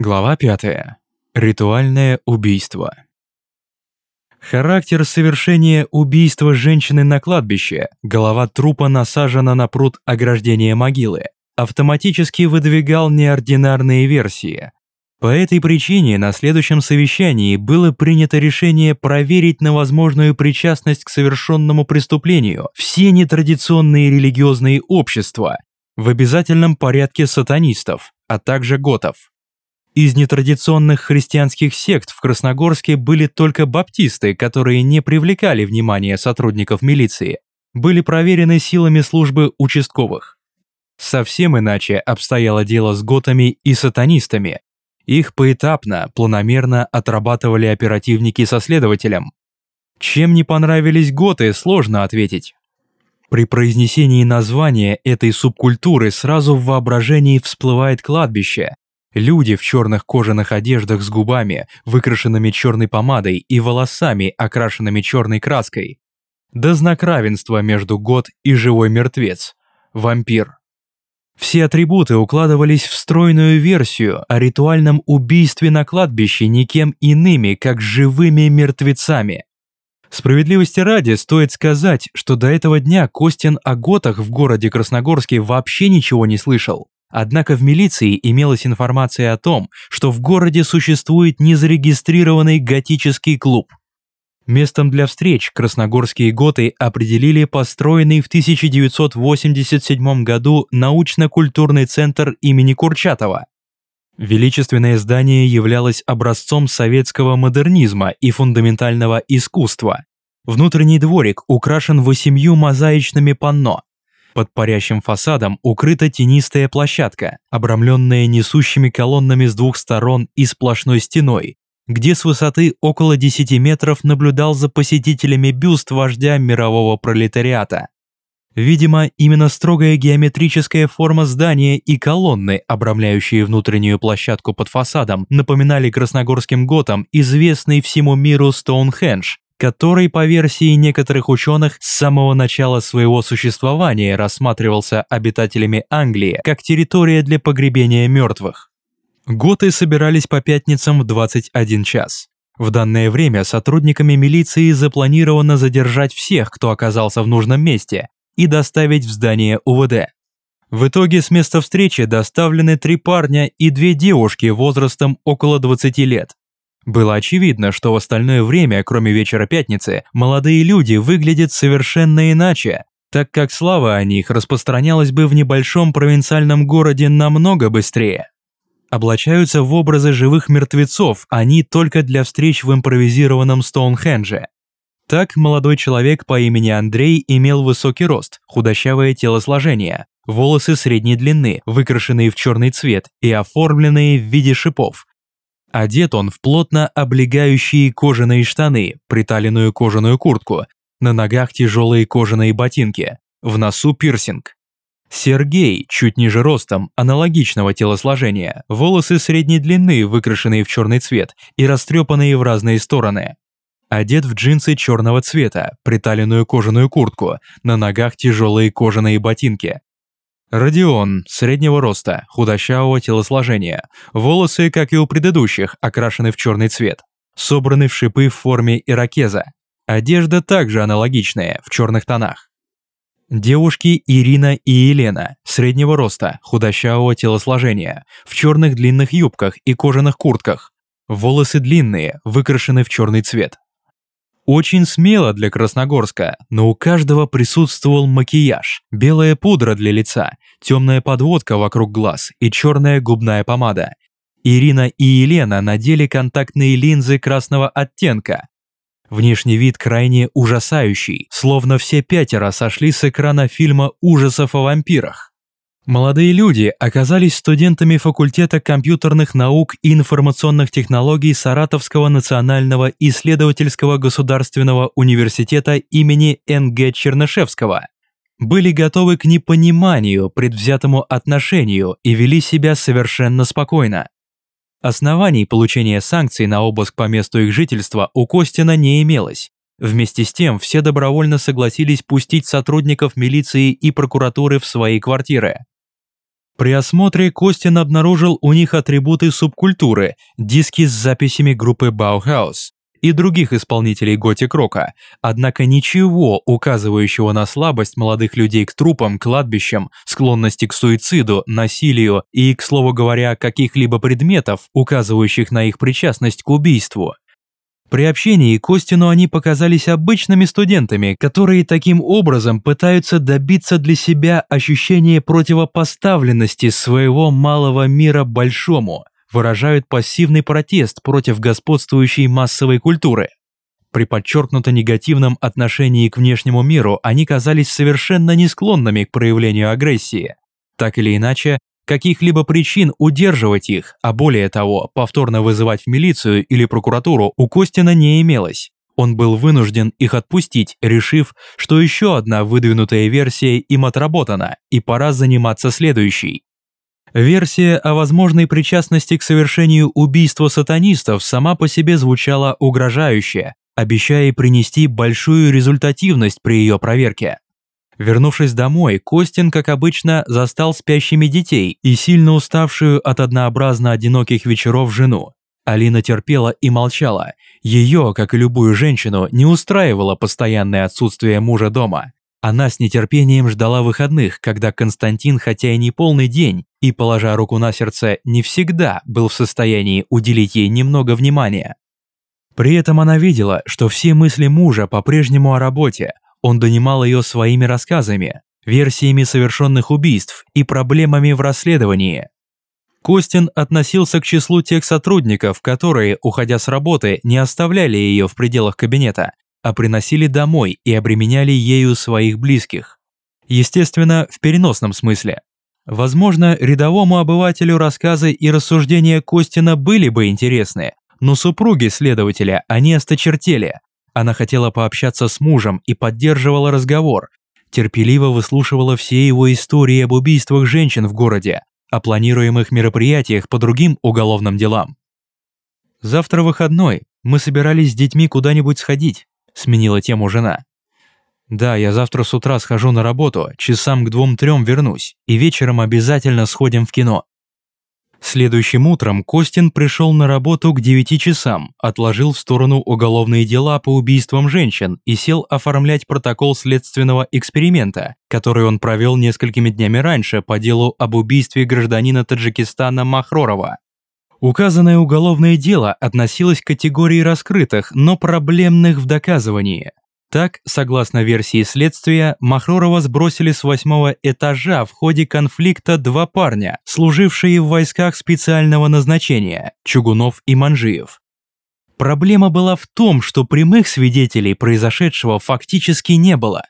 Глава 5. Ритуальное убийство. Характер совершения убийства женщины на кладбище, голова трупа насажена на пруд ограждения могилы, автоматически выдвигал неординарные версии. По этой причине на следующем совещании было принято решение проверить на возможную причастность к совершенному преступлению все нетрадиционные религиозные общества в обязательном порядке сатанистов, а также готов. Из нетрадиционных христианских сект в Красногорске были только баптисты, которые не привлекали внимания сотрудников милиции, были проверены силами службы участковых. Совсем иначе обстояло дело с готами и сатанистами. Их поэтапно, планомерно отрабатывали оперативники со следователем. Чем не понравились готы, сложно ответить. При произнесении названия этой субкультуры сразу в воображении всплывает кладбище, Люди в черных кожаных одеждах с губами, выкрашенными черной помадой и волосами, окрашенными черной краской. Да знак равенства между год и живой мертвец. Вампир. Все атрибуты укладывались в стройную версию о ритуальном убийстве на кладбище никем иными, как живыми мертвецами. Справедливости ради стоит сказать, что до этого дня Костин о готах в городе Красногорске вообще ничего не слышал. Однако в милиции имелась информация о том, что в городе существует незарегистрированный готический клуб. Местом для встреч красногорские готы определили построенный в 1987 году научно-культурный центр имени Курчатова. Величественное здание являлось образцом советского модернизма и фундаментального искусства. Внутренний дворик украшен восемью мозаичными панно, под парящим фасадом укрыта тенистая площадка, обрамленная несущими колоннами с двух сторон и сплошной стеной, где с высоты около 10 метров наблюдал за посетителями бюст вождя мирового пролетариата. Видимо, именно строгая геометрическая форма здания и колонны, обрамляющие внутреннюю площадку под фасадом, напоминали красногорским готам известный всему миру Стоунхендж, который, по версии некоторых ученых, с самого начала своего существования рассматривался обитателями Англии как территория для погребения мертвых. Готы собирались по пятницам в 21 час. В данное время сотрудниками милиции запланировано задержать всех, кто оказался в нужном месте, и доставить в здание УВД. В итоге с места встречи доставлены три парня и две девушки возрастом около 20 лет. Было очевидно, что в остальное время, кроме вечера пятницы, молодые люди выглядят совершенно иначе, так как слава о них распространялась бы в небольшом провинциальном городе намного быстрее. Облачаются в образы живых мертвецов, они только для встреч в импровизированном Стоунхендже. Так молодой человек по имени Андрей имел высокий рост, худощавое телосложение, волосы средней длины, выкрашенные в черный цвет и оформленные в виде шипов, Одет он в плотно облегающие кожаные штаны, приталенную кожаную куртку, на ногах тяжелые кожаные ботинки, в носу пирсинг. Сергей, чуть ниже ростом, аналогичного телосложения, волосы средней длины, выкрашенные в черный цвет и растрепанные в разные стороны. Одет в джинсы черного цвета, приталенную кожаную куртку, на ногах тяжелые кожаные ботинки, Родион, среднего роста, худощавого телосложения. Волосы, как и у предыдущих, окрашены в черный цвет. Собраны в шипы в форме иракеза. Одежда также аналогичная, в черных тонах. Девушки Ирина и Елена, среднего роста, худощавого телосложения, в черных длинных юбках и кожаных куртках. Волосы длинные, выкрашены в черный цвет. Очень смело для Красногорска, но у каждого присутствовал макияж, белая пудра для лица, темная подводка вокруг глаз и черная губная помада. Ирина и Елена надели контактные линзы красного оттенка. Внешний вид крайне ужасающий, словно все пятеро сошли с экрана фильма ужасов о вампирах. Молодые люди оказались студентами факультета компьютерных наук и информационных технологий Саратовского национального исследовательского государственного университета имени Н.Г. Чернышевского. Были готовы к непониманию, предвзятому отношению и вели себя совершенно спокойно. Оснований получения санкций на обыск по месту их жительства у Костина не имелось. Вместе с тем, все добровольно согласились пустить сотрудников милиции и прокуратуры в свои квартиры. При осмотре Костин обнаружил у них атрибуты субкультуры, диски с записями группы Bauhaus и других исполнителей готик-рока, однако ничего, указывающего на слабость молодых людей к трупам, кладбищам, склонности к суициду, насилию и, к слову говоря, каких-либо предметов, указывающих на их причастность к убийству. При общении Костину они показались обычными студентами, которые таким образом пытаются добиться для себя ощущения противопоставленности своего малого мира большому, выражают пассивный протест против господствующей массовой культуры. При подчеркнуто негативном отношении к внешнему миру они казались совершенно не склонными к проявлению агрессии. Так или иначе, каких-либо причин удерживать их, а более того, повторно вызывать в милицию или прокуратуру у Костина не имелось. Он был вынужден их отпустить, решив, что еще одна выдвинутая версия им отработана, и пора заниматься следующей. Версия о возможной причастности к совершению убийства сатанистов сама по себе звучала угрожающе, обещая принести большую результативность при ее проверке. Вернувшись домой, Костин, как обычно, застал спящими детей и сильно уставшую от однообразно одиноких вечеров жену. Алина терпела и молчала. Ее, как и любую женщину, не устраивало постоянное отсутствие мужа дома. Она с нетерпением ждала выходных, когда Константин, хотя и не полный день, и, положа руку на сердце, не всегда был в состоянии уделить ей немного внимания. При этом она видела, что все мысли мужа по-прежнему о работе, он донимал ее своими рассказами, версиями совершенных убийств и проблемами в расследовании. Костин относился к числу тех сотрудников, которые, уходя с работы, не оставляли ее в пределах кабинета, а приносили домой и обременяли ею своих близких. Естественно, в переносном смысле. Возможно, рядовому обывателю рассказы и рассуждения Костина были бы интересны, но супруги следователя они осточертели, она хотела пообщаться с мужем и поддерживала разговор, терпеливо выслушивала все его истории об убийствах женщин в городе, о планируемых мероприятиях по другим уголовным делам. «Завтра выходной, мы собирались с детьми куда-нибудь сходить», сменила тему жена. «Да, я завтра с утра схожу на работу, часам к двум-трем вернусь, и вечером обязательно сходим в кино. Следующим утром Костин пришел на работу к 9 часам, отложил в сторону уголовные дела по убийствам женщин и сел оформлять протокол следственного эксперимента, который он провел несколькими днями раньше по делу об убийстве гражданина Таджикистана Махророва. Указанное уголовное дело относилось к категории раскрытых, но проблемных в доказывании. Так, согласно версии следствия, Махророва сбросили с восьмого этажа в ходе конфликта два парня, служившие в войсках специального назначения – Чугунов и Манжиев. Проблема была в том, что прямых свидетелей произошедшего фактически не было.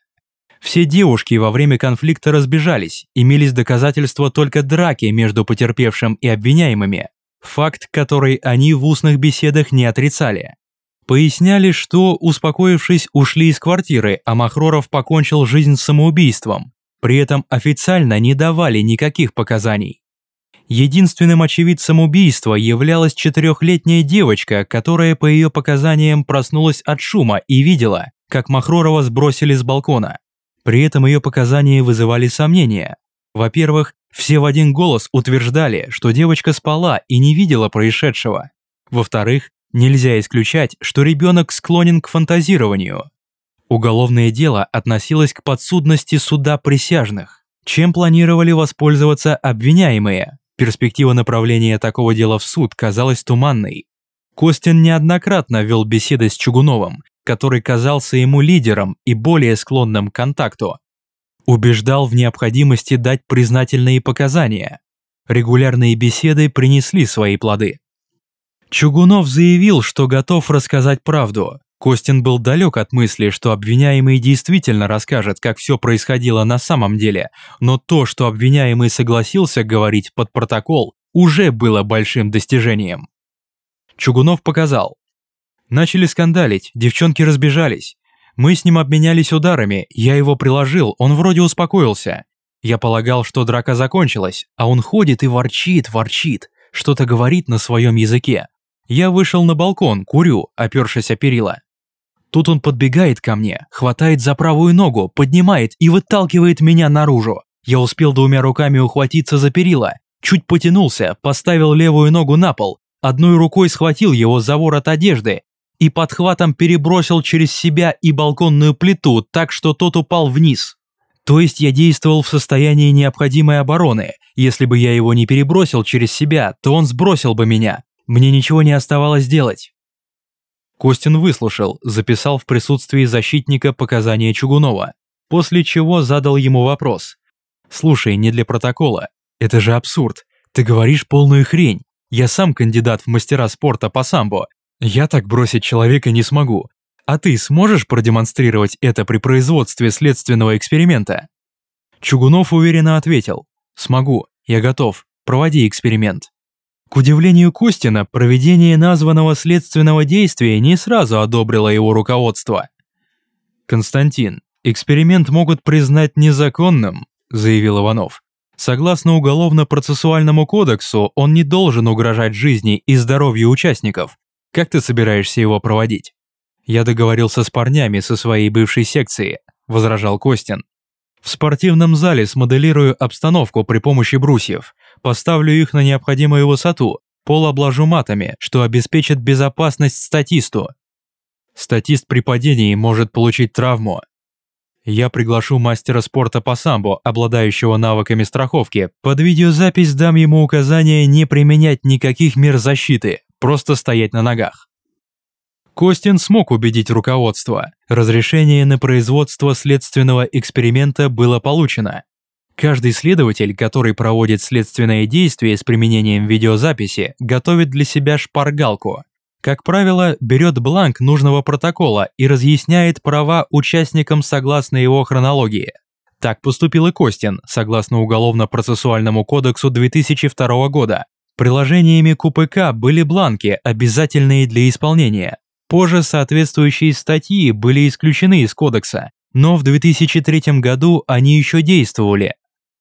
Все девушки во время конфликта разбежались, имелись доказательства только драки между потерпевшим и обвиняемыми, факт, который они в устных беседах не отрицали. Поясняли, что, успокоившись, ушли из квартиры, а Махроров покончил жизнь самоубийством. При этом официально не давали никаких показаний. Единственным очевидцем убийства являлась четырехлетняя девочка, которая по ее показаниям проснулась от шума и видела, как Махророва сбросили с балкона. При этом ее показания вызывали сомнения. Во-первых, все в один голос утверждали, что девочка спала и не видела происшедшего. Во-вторых, Нельзя исключать, что ребенок склонен к фантазированию. Уголовное дело относилось к подсудности суда присяжных. Чем планировали воспользоваться обвиняемые? Перспектива направления такого дела в суд казалась туманной. Костин неоднократно вел беседы с Чугуновым, который казался ему лидером и более склонным к контакту. Убеждал в необходимости дать признательные показания. Регулярные беседы принесли свои плоды. Чугунов заявил, что готов рассказать правду. Костин был далек от мысли, что обвиняемый действительно расскажет, как все происходило на самом деле, но то, что обвиняемый согласился говорить под протокол, уже было большим достижением. Чугунов показал. Начали скандалить, девчонки разбежались. Мы с ним обменялись ударами, я его приложил, он вроде успокоился. Я полагал, что драка закончилась, а он ходит и ворчит, ворчит, что-то говорит на своем языке. Я вышел на балкон, курю, опершись о перила. Тут он подбегает ко мне, хватает за правую ногу, поднимает и выталкивает меня наружу. Я успел двумя руками ухватиться за перила, чуть потянулся, поставил левую ногу на пол, одной рукой схватил его за ворот одежды и подхватом перебросил через себя и балконную плиту так, что тот упал вниз. То есть я действовал в состоянии необходимой обороны. Если бы я его не перебросил через себя, то он сбросил бы меня. Мне ничего не оставалось делать. Костин выслушал, записал в присутствии защитника показания Чугунова, после чего задал ему вопрос. «Слушай, не для протокола. Это же абсурд. Ты говоришь полную хрень. Я сам кандидат в мастера спорта по самбо. Я так бросить человека не смогу. А ты сможешь продемонстрировать это при производстве следственного эксперимента?» Чугунов уверенно ответил. «Смогу. Я готов. Проводи эксперимент». К удивлению Костина, проведение названного следственного действия не сразу одобрило его руководство. «Константин, эксперимент могут признать незаконным», – заявил Иванов. «Согласно Уголовно-процессуальному кодексу, он не должен угрожать жизни и здоровью участников. Как ты собираешься его проводить?» «Я договорился с парнями со своей бывшей секции», – возражал Костин. «В спортивном зале смоделирую обстановку при помощи брусьев. Поставлю их на необходимую высоту, пол обложу матами, что обеспечит безопасность статисту. Статист при падении может получить травму. Я приглашу мастера спорта по самбо, обладающего навыками страховки. Под видеозапись дам ему указание не применять никаких мер защиты, просто стоять на ногах. Костин смог убедить руководство. Разрешение на производство следственного эксперимента было получено. Каждый следователь, который проводит следственное действие с применением видеозаписи, готовит для себя шпаргалку. Как правило, берет бланк нужного протокола и разъясняет права участникам согласно его хронологии. Так поступил и Костин, согласно Уголовно-процессуальному кодексу 2002 года. Приложениями к УПК были бланки, обязательные для исполнения. Позже соответствующие статьи были исключены из кодекса, но в 2003 году они еще действовали,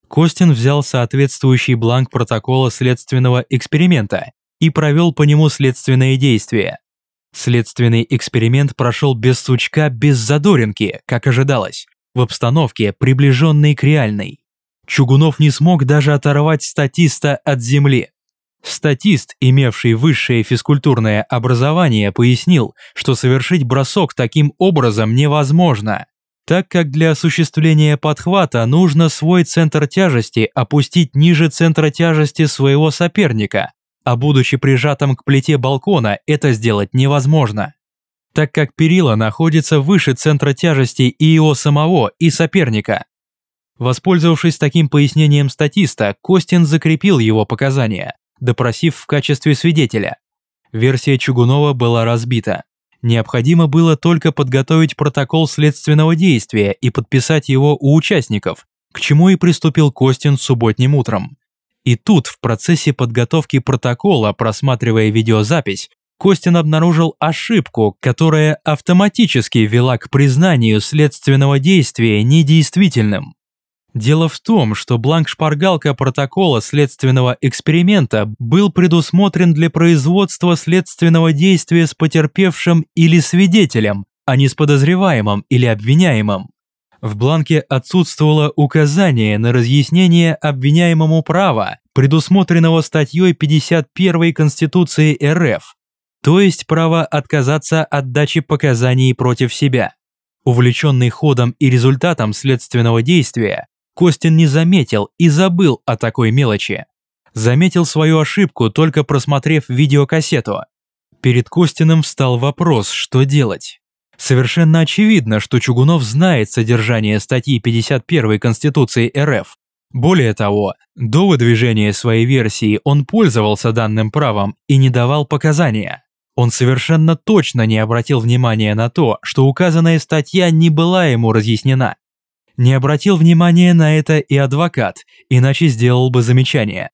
Костин взял соответствующий бланк протокола следственного эксперимента и провел по нему следственные действия. Следственный эксперимент прошел без сучка, без задоринки, как ожидалось, в обстановке, приближенной к реальной. Чугунов не смог даже оторвать статиста от земли. Статист, имевший высшее физкультурное образование, пояснил, что совершить бросок таким образом невозможно так как для осуществления подхвата нужно свой центр тяжести опустить ниже центра тяжести своего соперника, а будучи прижатым к плите балкона, это сделать невозможно. Так как перила находятся выше центра тяжести и его самого, и соперника. Воспользовавшись таким пояснением статиста, Костин закрепил его показания, допросив в качестве свидетеля. Версия Чугунова была разбита. Необходимо было только подготовить протокол следственного действия и подписать его у участников, к чему и приступил Костин субботним утром. И тут, в процессе подготовки протокола, просматривая видеозапись, Костин обнаружил ошибку, которая автоматически вела к признанию следственного действия недействительным. Дело в том, что бланк-шпаргалка протокола следственного эксперимента был предусмотрен для производства следственного действия с потерпевшим или свидетелем, а не с подозреваемым или обвиняемым. В бланке отсутствовало указание на разъяснение обвиняемому права, предусмотренного статьей 51 Конституции РФ, то есть право отказаться от дачи показаний против себя. Увлеченный ходом и результатом следственного действия, Костин не заметил и забыл о такой мелочи. Заметил свою ошибку, только просмотрев видеокассету. Перед Костиным встал вопрос, что делать. Совершенно очевидно, что Чугунов знает содержание статьи 51 Конституции РФ. Более того, до выдвижения своей версии он пользовался данным правом и не давал показания. Он совершенно точно не обратил внимания на то, что указанная статья не была ему разъяснена. Не обратил внимания на это и адвокат, иначе сделал бы замечание.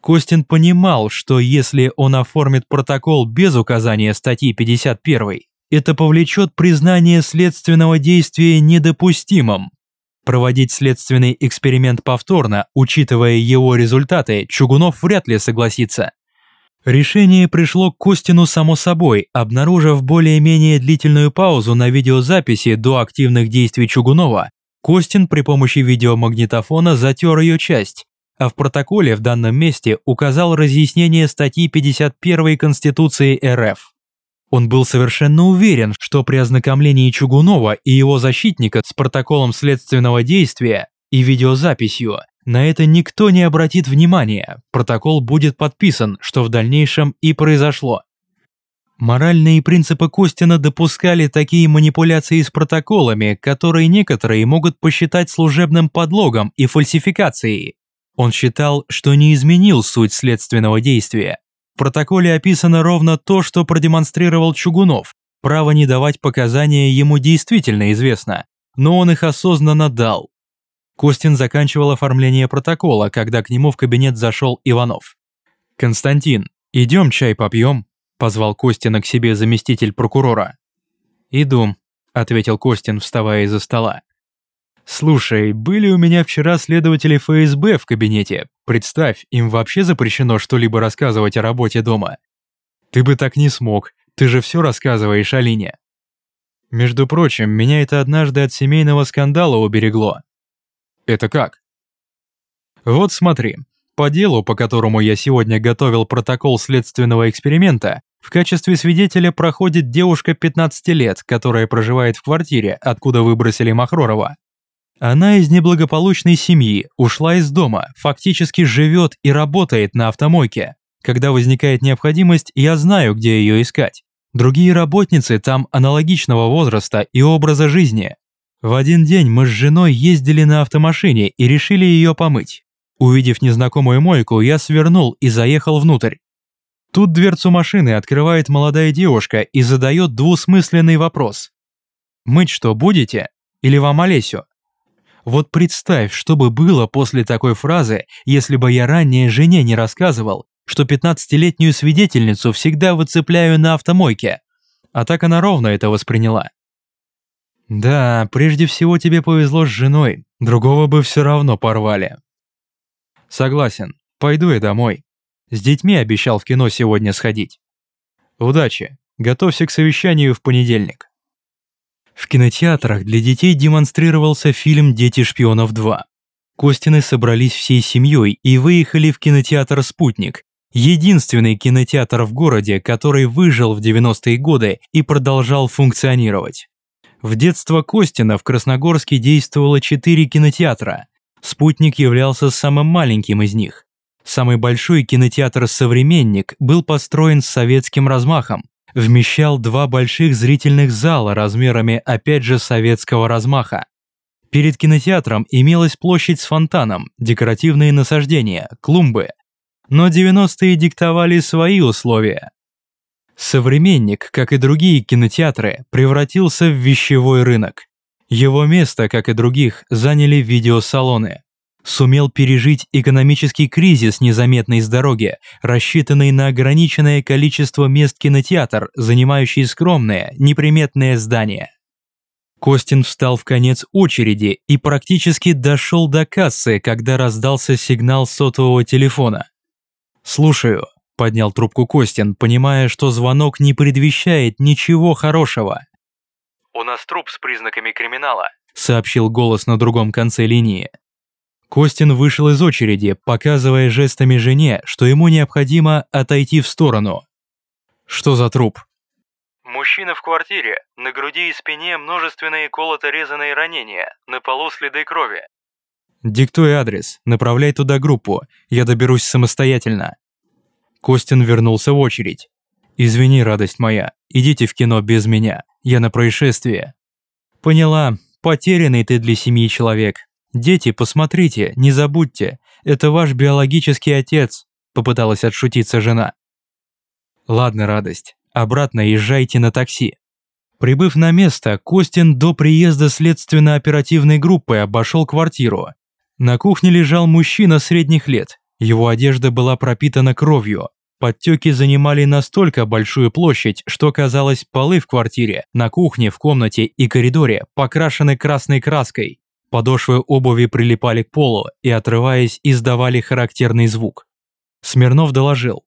Костин понимал, что если он оформит протокол без указания статьи 51, это повлечет признание следственного действия недопустимым. Проводить следственный эксперимент повторно, учитывая его результаты, Чугунов вряд ли согласится. Решение пришло к Костину само собой, обнаружив более-менее длительную паузу на видеозаписи до активных действий Чугунова, Костин при помощи видеомагнитофона затер ее часть, а в протоколе в данном месте указал разъяснение статьи 51 Конституции РФ. Он был совершенно уверен, что при ознакомлении Чугунова и его защитника с протоколом следственного действия и видеозаписью на это никто не обратит внимания, протокол будет подписан, что в дальнейшем и произошло. Моральные принципы Костина допускали такие манипуляции с протоколами, которые некоторые могут посчитать служебным подлогом и фальсификацией. Он считал, что не изменил суть следственного действия. В протоколе описано ровно то, что продемонстрировал Чугунов. Право не давать показания ему действительно известно, но он их осознанно дал. Костин заканчивал оформление протокола, когда к нему в кабинет зашел Иванов. «Константин, идем чай попьем?» – позвал Костина к себе заместитель прокурора. «Иду», – ответил Костин, вставая из-за стола. «Слушай, были у меня вчера следователи ФСБ в кабинете. Представь, им вообще запрещено что-либо рассказывать о работе дома. Ты бы так не смог, ты же все рассказываешь Алине». Между прочим, меня это однажды от семейного скандала уберегло. Это как? Вот смотри, по делу, по которому я сегодня готовил протокол следственного эксперимента, в качестве свидетеля проходит девушка 15 лет, которая проживает в квартире, откуда выбросили Махророва. Она из неблагополучной семьи, ушла из дома, фактически живет и работает на автомойке. Когда возникает необходимость, я знаю, где ее искать. Другие работницы там аналогичного возраста и образа жизни. В один день мы с женой ездили на автомашине и решили ее помыть. Увидев незнакомую мойку, я свернул и заехал внутрь. Тут дверцу машины открывает молодая девушка и задает двусмысленный вопрос. «Мыть что, будете? Или вам Олесю?» Вот представь, что бы было после такой фразы, если бы я ранее жене не рассказывал, что 15-летнюю свидетельницу всегда выцепляю на автомойке. А так она ровно это восприняла. Да, прежде всего тебе повезло с женой, другого бы все равно порвали. Согласен, пойду я домой. С детьми обещал в кино сегодня сходить. Удачи, готовься к совещанию в понедельник. В кинотеатрах для детей демонстрировался фильм «Дети шпионов 2». Костины собрались всей семьей и выехали в кинотеатр «Спутник», единственный кинотеатр в городе, который выжил в 90-е годы и продолжал функционировать. В детство Костина в Красногорске действовало четыре кинотеатра. «Спутник» являлся самым маленьким из них. Самый большой кинотеатр «Современник» был построен с советским размахом, вмещал два больших зрительных зала размерами опять же советского размаха. Перед кинотеатром имелась площадь с фонтаном, декоративные насаждения, клумбы. Но 90-е диктовали свои условия. Современник, как и другие кинотеатры, превратился в вещевой рынок. Его место, как и других, заняли видеосалоны сумел пережить экономический кризис, незаметный с дороги, рассчитанный на ограниченное количество мест кинотеатр, занимающий скромное, неприметное здание. Костин встал в конец очереди и практически дошел до кассы, когда раздался сигнал сотового телефона. «Слушаю», – поднял трубку Костин, понимая, что звонок не предвещает ничего хорошего. «У нас труп с признаками криминала», – сообщил голос на другом конце линии. Костин вышел из очереди, показывая жестами жене, что ему необходимо отойти в сторону. Что за труп? Мужчина в квартире. На груди и спине множественные колото-резанные ранения. На полу следы крови. Диктуй адрес, направляй туда группу. Я доберусь самостоятельно. Костин вернулся в очередь. «Извини, радость моя, идите в кино без меня, я на происшествие». «Поняла, потерянный ты для семьи человек, «Дети, посмотрите, не забудьте, это ваш биологический отец», – попыталась отшутиться жена. «Ладно, радость, обратно езжайте на такси». Прибыв на место, Костин до приезда следственно-оперативной группы обошел квартиру. На кухне лежал мужчина средних лет. Его одежда была пропитана кровью. Подтеки занимали настолько большую площадь, что казалось, полы в квартире, на кухне, в комнате и коридоре покрашены красной краской. Подошвы обуви прилипали к полу и, отрываясь, издавали характерный звук. Смирнов доложил.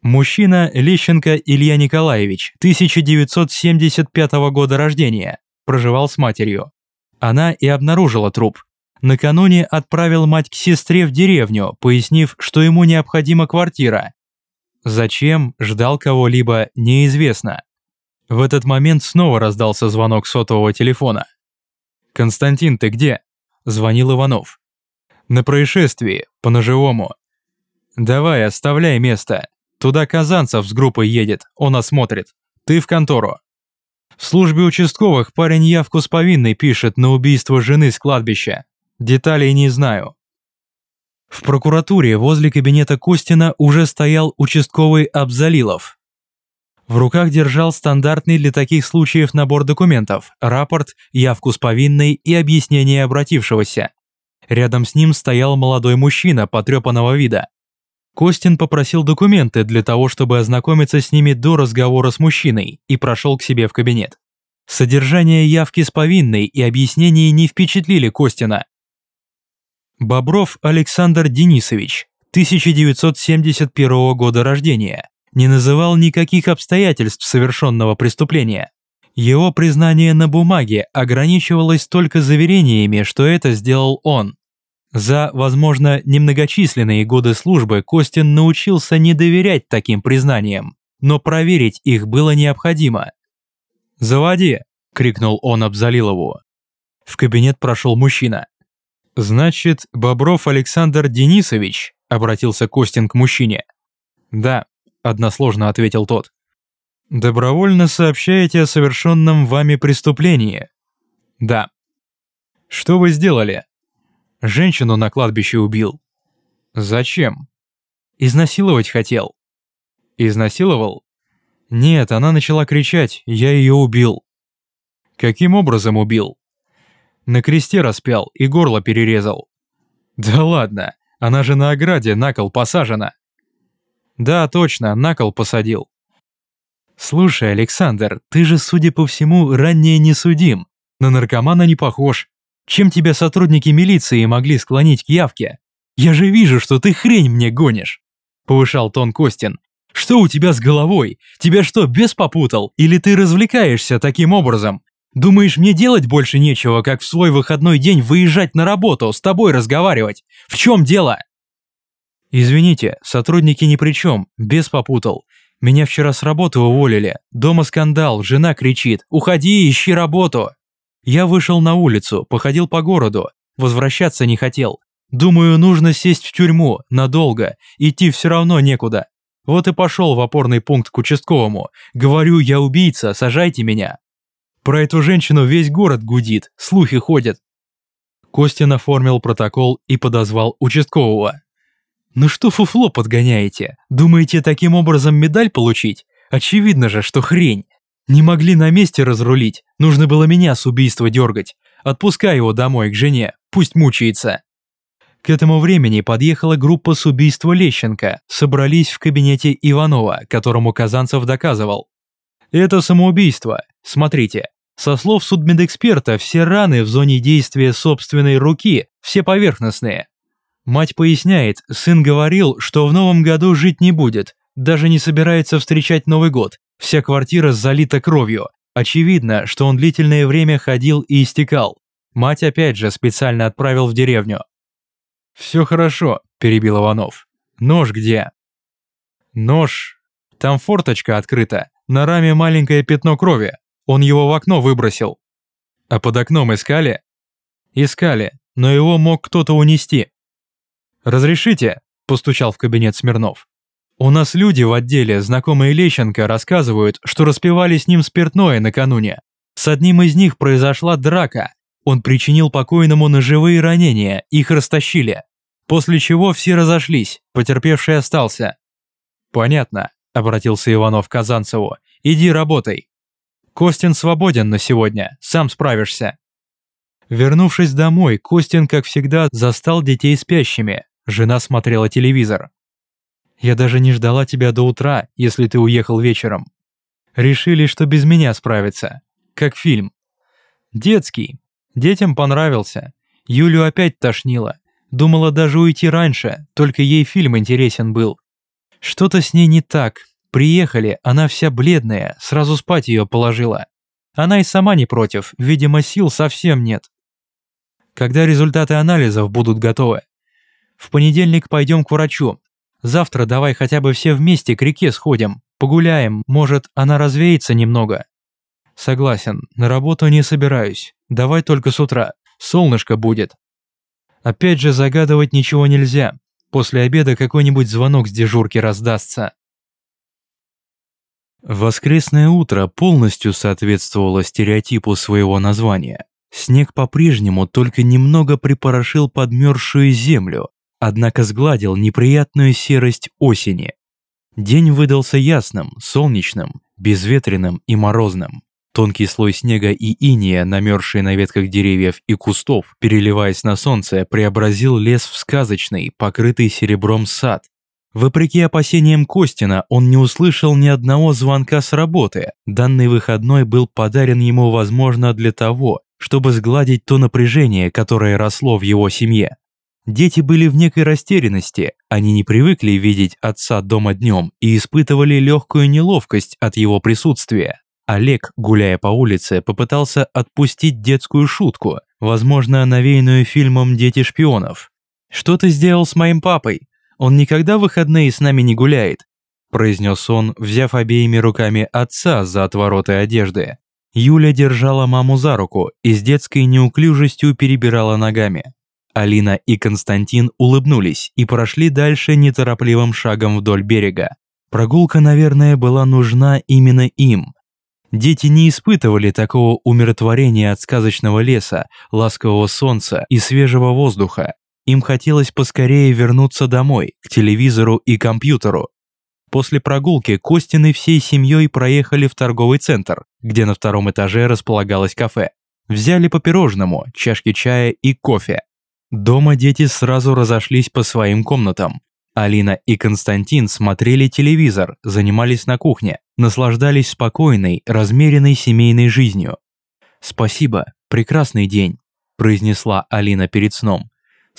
Мужчина Лещенко Илья Николаевич, 1975 года рождения, проживал с матерью. Она и обнаружила труп. Накануне отправил мать к сестре в деревню, пояснив, что ему необходима квартира. Зачем ждал кого-либо, неизвестно. В этот момент снова раздался звонок сотового телефона. «Константин, ты где?» – звонил Иванов. «На происшествии, по-ножевому. Давай, оставляй место. Туда Казанцев с группой едет, он осмотрит. Ты в контору». В службе участковых парень явку с повинной пишет на убийство жены с кладбища. Деталей не знаю. В прокуратуре возле кабинета Костина уже стоял участковый Абзалилов. В руках держал стандартный для таких случаев набор документов, рапорт, явку с повинной и объяснение обратившегося. Рядом с ним стоял молодой мужчина потрепанного вида. Костин попросил документы для того, чтобы ознакомиться с ними до разговора с мужчиной и прошел к себе в кабинет. Содержание явки с повинной и объяснений не впечатлили Костина. Бобров Александр Денисович, 1971 года рождения, не называл никаких обстоятельств совершенного преступления. Его признание на бумаге ограничивалось только заверениями, что это сделал он. За, возможно, немногочисленные годы службы Костин научился не доверять таким признаниям, но проверить их было необходимо. «Заводи!» – крикнул он Абзалилову. В кабинет прошел мужчина. «Значит, Бобров Александр Денисович?» – обратился Костин к мужчине. «Да», – односложно ответил тот. «Добровольно сообщаете о совершенном вами преступлении?» «Да». «Что вы сделали?» Женщину на кладбище убил. Зачем? Изнасиловать хотел. Изнасиловал? Нет, она начала кричать, я ее убил. Каким образом убил? На кресте распял и горло перерезал. Да ладно, она же на ограде на кол посажена. Да, точно, на кол посадил. Слушай, Александр, ты же, судя по всему, ранее не судим. На наркомана не похож. Чем тебя сотрудники милиции могли склонить к явке? Я же вижу, что ты хрень мне гонишь!» Повышал тон Костин. «Что у тебя с головой? Тебя что, бес попутал? Или ты развлекаешься таким образом? Думаешь, мне делать больше нечего, как в свой выходной день выезжать на работу, с тобой разговаривать? В чем дело?» «Извините, сотрудники ни при чем, бес попутал. Меня вчера с работы уволили. Дома скандал, жена кричит. Уходи, ищи работу!» Я вышел на улицу, походил по городу, возвращаться не хотел. Думаю, нужно сесть в тюрьму, надолго, идти все равно некуда. Вот и пошел в опорный пункт к участковому. Говорю, я убийца, сажайте меня. Про эту женщину весь город гудит, слухи ходят. Костин оформил протокол и подозвал участкового. «Ну что фуфло подгоняете? Думаете, таким образом медаль получить? Очевидно же, что хрень. Не могли на месте разрулить, нужно было меня с убийства дергать. Отпускай его домой к жене, пусть мучается. К этому времени подъехала группа с убийства Лещенко, собрались в кабинете Иванова, которому Казанцев доказывал. Это самоубийство, смотрите. Со слов судмедэксперта, все раны в зоне действия собственной руки, все поверхностные. Мать поясняет, сын говорил, что в новом году жить не будет, даже не собирается встречать Новый год, Вся квартира залита кровью. Очевидно, что он длительное время ходил и истекал. Мать опять же специально отправил в деревню. «Все хорошо», – перебил Иванов. «Нож где?» «Нож. Там форточка открыта. На раме маленькое пятно крови. Он его в окно выбросил». «А под окном искали?» «Искали, но его мог кто-то унести». «Разрешите?» – постучал в кабинет Смирнов. У нас люди в отделе, знакомые Лещенко, рассказывают, что распивали с ним спиртное накануне. С одним из них произошла драка. Он причинил покойному ножевые ранения, их растащили. После чего все разошлись, потерпевший остался. «Понятно», – обратился Иванов к Казанцеву. «Иди работай. Костин свободен на сегодня, сам справишься». Вернувшись домой, Костин, как всегда, застал детей спящими. Жена смотрела телевизор. Я даже не ждала тебя до утра, если ты уехал вечером. Решили, что без меня справиться. Как фильм. Детский. Детям понравился. Юлю опять тошнило. Думала даже уйти раньше, только ей фильм интересен был. Что-то с ней не так. Приехали, она вся бледная, сразу спать ее положила. Она и сама не против, видимо, сил совсем нет. Когда результаты анализов будут готовы? В понедельник пойдем к врачу. Завтра давай хотя бы все вместе к реке сходим. Погуляем, может, она развеется немного. Согласен, на работу не собираюсь. Давай только с утра. Солнышко будет. Опять же, загадывать ничего нельзя. После обеда какой-нибудь звонок с дежурки раздастся. Воскресное утро полностью соответствовало стереотипу своего названия. Снег по-прежнему только немного припорошил подмерзшую землю, однако сгладил неприятную серость осени. День выдался ясным, солнечным, безветренным и морозным. Тонкий слой снега и иния, намерзший на ветках деревьев и кустов, переливаясь на солнце, преобразил лес в сказочный, покрытый серебром сад. Вопреки опасениям Костина, он не услышал ни одного звонка с работы. Данный выходной был подарен ему, возможно, для того, чтобы сгладить то напряжение, которое росло в его семье. Дети были в некой растерянности, они не привыкли видеть отца дома днем и испытывали легкую неловкость от его присутствия. Олег, гуляя по улице, попытался отпустить детскую шутку, возможно, навеянную фильмом «Дети шпионов». «Что ты сделал с моим папой? Он никогда выходные с нами не гуляет», произнес он, взяв обеими руками отца за отвороты одежды. Юля держала маму за руку и с детской неуклюжестью перебирала ногами. Алина и Константин улыбнулись и прошли дальше неторопливым шагом вдоль берега. Прогулка, наверное, была нужна именно им – Дети не испытывали такого умиротворения от сказочного леса, ласкового солнца и свежего воздуха. Им хотелось поскорее вернуться домой, к телевизору и компьютеру. После прогулки Костины всей семьей проехали в торговый центр, где на втором этаже располагалось кафе. Взяли по пирожному, чашки чая и кофе. Дома дети сразу разошлись по своим комнатам. Алина и Константин смотрели телевизор, занимались на кухне, наслаждались спокойной, размеренной семейной жизнью. «Спасибо, прекрасный день», – произнесла Алина перед сном.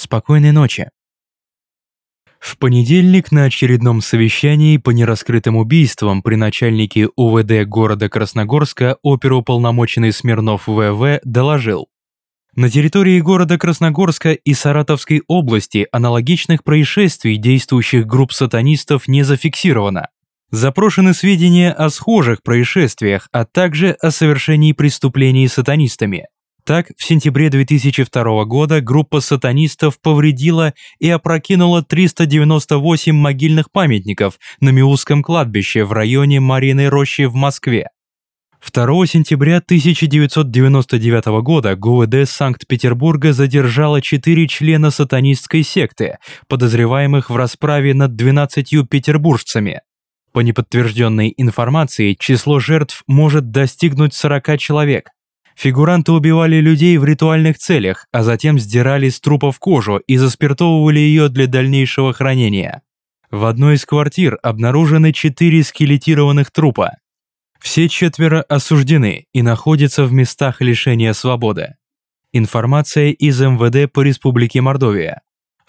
«Спокойной ночи». В понедельник на очередном совещании по нераскрытым убийствам при начальнике УВД города Красногорска оперуполномоченный Смирнов ВВ доложил, на территории города Красногорска и Саратовской области аналогичных происшествий действующих групп сатанистов не зафиксировано. Запрошены сведения о схожих происшествиях, а также о совершении преступлений сатанистами. Так, в сентябре 2002 года группа сатанистов повредила и опрокинула 398 могильных памятников на Миусском кладбище в районе Мариной Рощи в Москве. 2 сентября 1999 года ГУВД Санкт-Петербурга задержала четыре члена сатанистской секты, подозреваемых в расправе над 12 петербуржцами. По неподтвержденной информации, число жертв может достигнуть 40 человек. Фигуранты убивали людей в ритуальных целях, а затем сдирали с трупов кожу и заспиртовывали ее для дальнейшего хранения. В одной из квартир обнаружены четыре скелетированных трупа. Все четверо осуждены и находятся в местах лишения свободы. Информация из МВД по Республике Мордовия.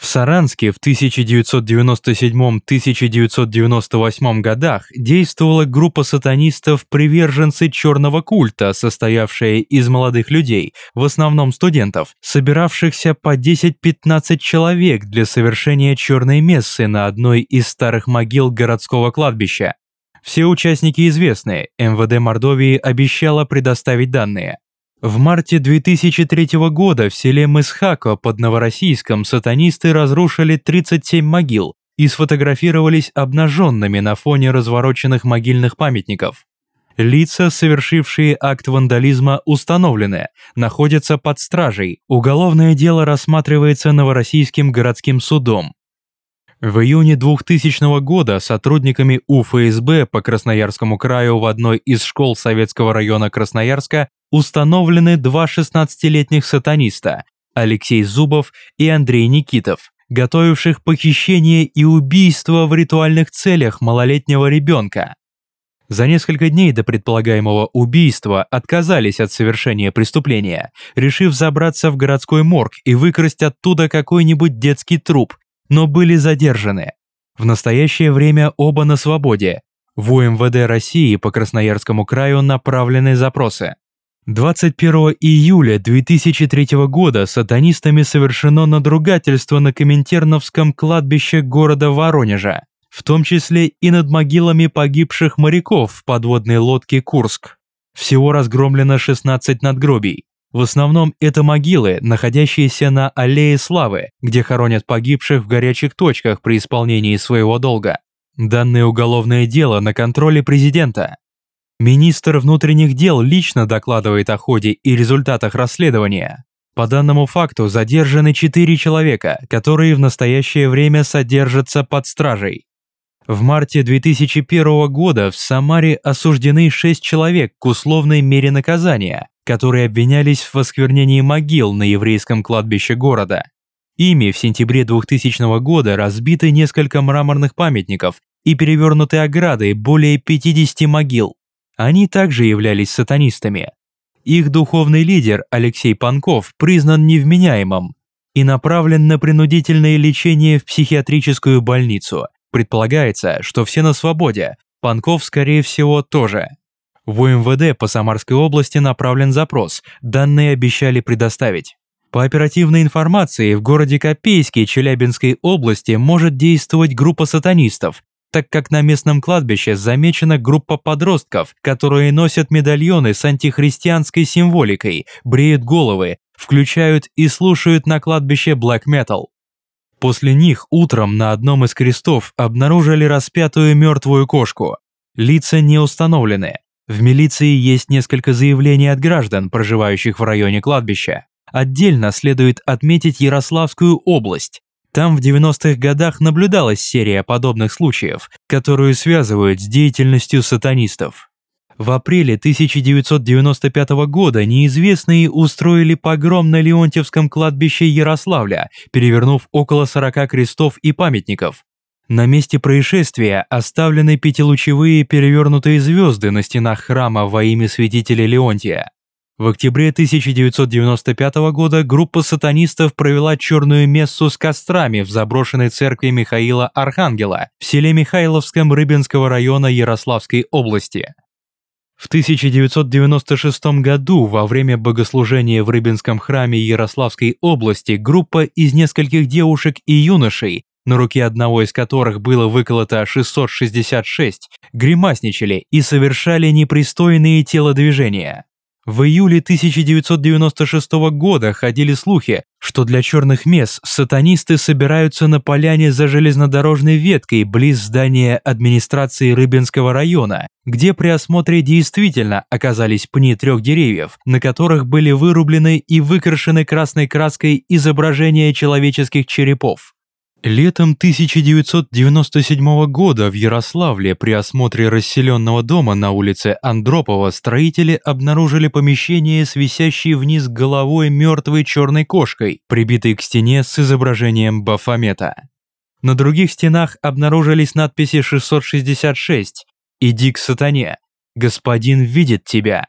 В Саранске в 1997-1998 годах действовала группа сатанистов-приверженцы черного культа, состоявшая из молодых людей, в основном студентов, собиравшихся по 10-15 человек для совершения черной мессы на одной из старых могил городского кладбища. Все участники известны, МВД Мордовии обещало предоставить данные. В марте 2003 года в селе Мысхако под Новороссийском сатанисты разрушили 37 могил и сфотографировались обнаженными на фоне развороченных могильных памятников. Лица, совершившие акт вандализма, установлены, находятся под стражей. Уголовное дело рассматривается Новороссийским городским судом. В июне 2000 года сотрудниками УФСБ по Красноярскому краю в одной из школ Советского района Красноярска установлены два 16-летних сатаниста – Алексей Зубов и Андрей Никитов, готовивших похищение и убийство в ритуальных целях малолетнего ребенка. За несколько дней до предполагаемого убийства отказались от совершения преступления, решив забраться в городской морг и выкрасть оттуда какой-нибудь детский труп, но были задержаны. В настоящее время оба на свободе. В УМВД России по Красноярскому краю направлены запросы. 21 июля 2003 года сатанистами совершено надругательство на Коминтерновском кладбище города Воронежа, в том числе и над могилами погибших моряков в подводной лодке «Курск». Всего разгромлено 16 надгробий. В основном это могилы, находящиеся на Аллее Славы, где хоронят погибших в горячих точках при исполнении своего долга. Данное уголовное дело на контроле президента. Министр внутренних дел лично докладывает о ходе и результатах расследования. По данному факту задержаны четыре человека, которые в настоящее время содержатся под стражей. В марте 2001 года в Самаре осуждены шесть человек к условной мере наказания, которые обвинялись в осквернении могил на еврейском кладбище города. Ими в сентябре 2000 года разбиты несколько мраморных памятников и перевернуты оградой более 50 могил. Они также являлись сатанистами. Их духовный лидер Алексей Панков признан невменяемым и направлен на принудительное лечение в психиатрическую больницу. Предполагается, что все на свободе, Панков, скорее всего, тоже. В УМВД по Самарской области направлен запрос, данные обещали предоставить. По оперативной информации, в городе Копейске Челябинской области может действовать группа сатанистов, так как на местном кладбище замечена группа подростков, которые носят медальоны с антихристианской символикой, бреют головы, включают и слушают на кладбище black metal. После них утром на одном из крестов обнаружили распятую мертвую кошку. Лица не установлены. В милиции есть несколько заявлений от граждан, проживающих в районе кладбища. Отдельно следует отметить Ярославскую область. Там в 90-х годах наблюдалась серия подобных случаев, которую связывают с деятельностью сатанистов. В апреле 1995 года неизвестные устроили погром на Леонтьевском кладбище Ярославля, перевернув около 40 крестов и памятников. На месте происшествия оставлены пятилучевые перевернутые звезды на стенах храма во имя святителя Леонтия. В октябре 1995 года группа сатанистов провела черную мессу с кострами в заброшенной церкви Михаила Архангела в селе Михайловском Рыбинского района Ярославской области. В 1996 году во время богослужения в Рыбинском храме Ярославской области группа из нескольких девушек и юношей, на руке одного из которых было выколото 666, гримасничали и совершали непристойные телодвижения. В июле 1996 года ходили слухи, что для черных мес сатанисты собираются на поляне за железнодорожной веткой близ здания администрации Рыбинского района, где при осмотре действительно оказались пни трех деревьев, на которых были вырублены и выкрашены красной краской изображения человеческих черепов. Летом 1997 года в Ярославле при осмотре расселенного дома на улице Андропова строители обнаружили помещение с висящей вниз головой мертвой черной кошкой, прибитой к стене с изображением Бафомета. На других стенах обнаружились надписи 666 «Иди к сатане», «Господин видит тебя»,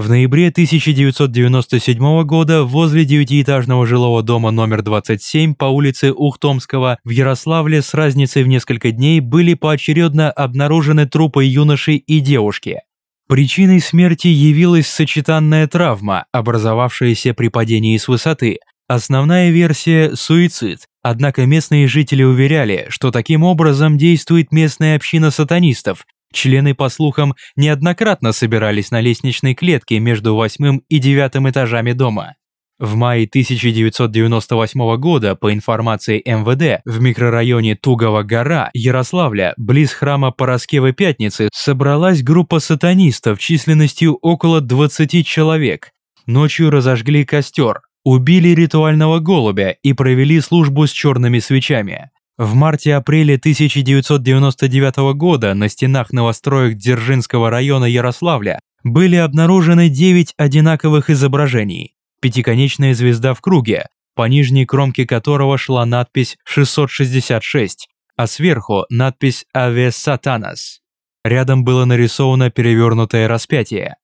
в ноябре 1997 года возле девятиэтажного жилого дома номер 27 по улице Ухтомского в Ярославле с разницей в несколько дней были поочередно обнаружены трупы юноши и девушки. Причиной смерти явилась сочетанная травма, образовавшаяся при падении с высоты. Основная версия – суицид, однако местные жители уверяли, что таким образом действует местная община сатанистов, Члены, по слухам, неоднократно собирались на лестничной клетке между восьмым и девятым этажами дома. В мае 1998 года, по информации МВД, в микрорайоне Тугова гора Ярославля, близ храма Пороскевой Пятницы, собралась группа сатанистов численностью около 20 человек. Ночью разожгли костер, убили ритуального голубя и провели службу с черными свечами. В марте-апреле 1999 года на стенах новостроек Дзержинского района Ярославля были обнаружены 9 одинаковых изображений. Пятиконечная звезда в круге, по нижней кромке которого шла надпись 666, а сверху надпись «Аве Сатанас». Рядом было нарисовано перевернутое распятие.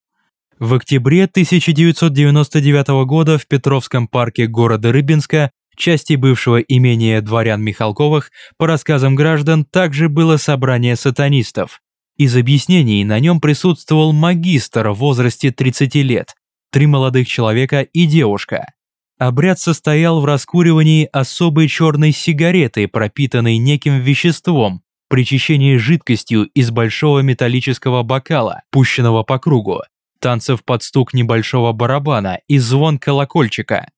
В октябре 1999 года в Петровском парке города Рыбинска части бывшего имения дворян Михалковых, по рассказам граждан, также было собрание сатанистов. Из объяснений на нем присутствовал магистр в возрасте 30 лет, три молодых человека и девушка. Обряд состоял в раскуривании особой черной сигареты, пропитанной неким веществом, причащении жидкостью из большого металлического бокала, пущенного по кругу, танцев под стук небольшого барабана и звон колокольчика.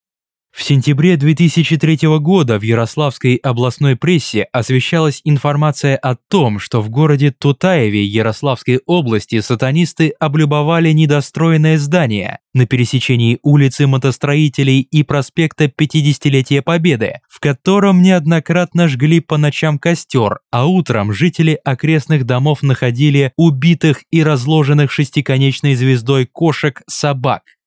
В сентябре 2003 года в Ярославской областной прессе освещалась информация о том, что в городе Тутаеве Ярославской области сатанисты облюбовали недостроенное здание на пересечении улицы Мотостроителей и проспекта 50-летия Победы, в котором неоднократно жгли по ночам костер, а утром жители окрестных домов находили убитых и разложенных шестиконечной звездой кошек-собак.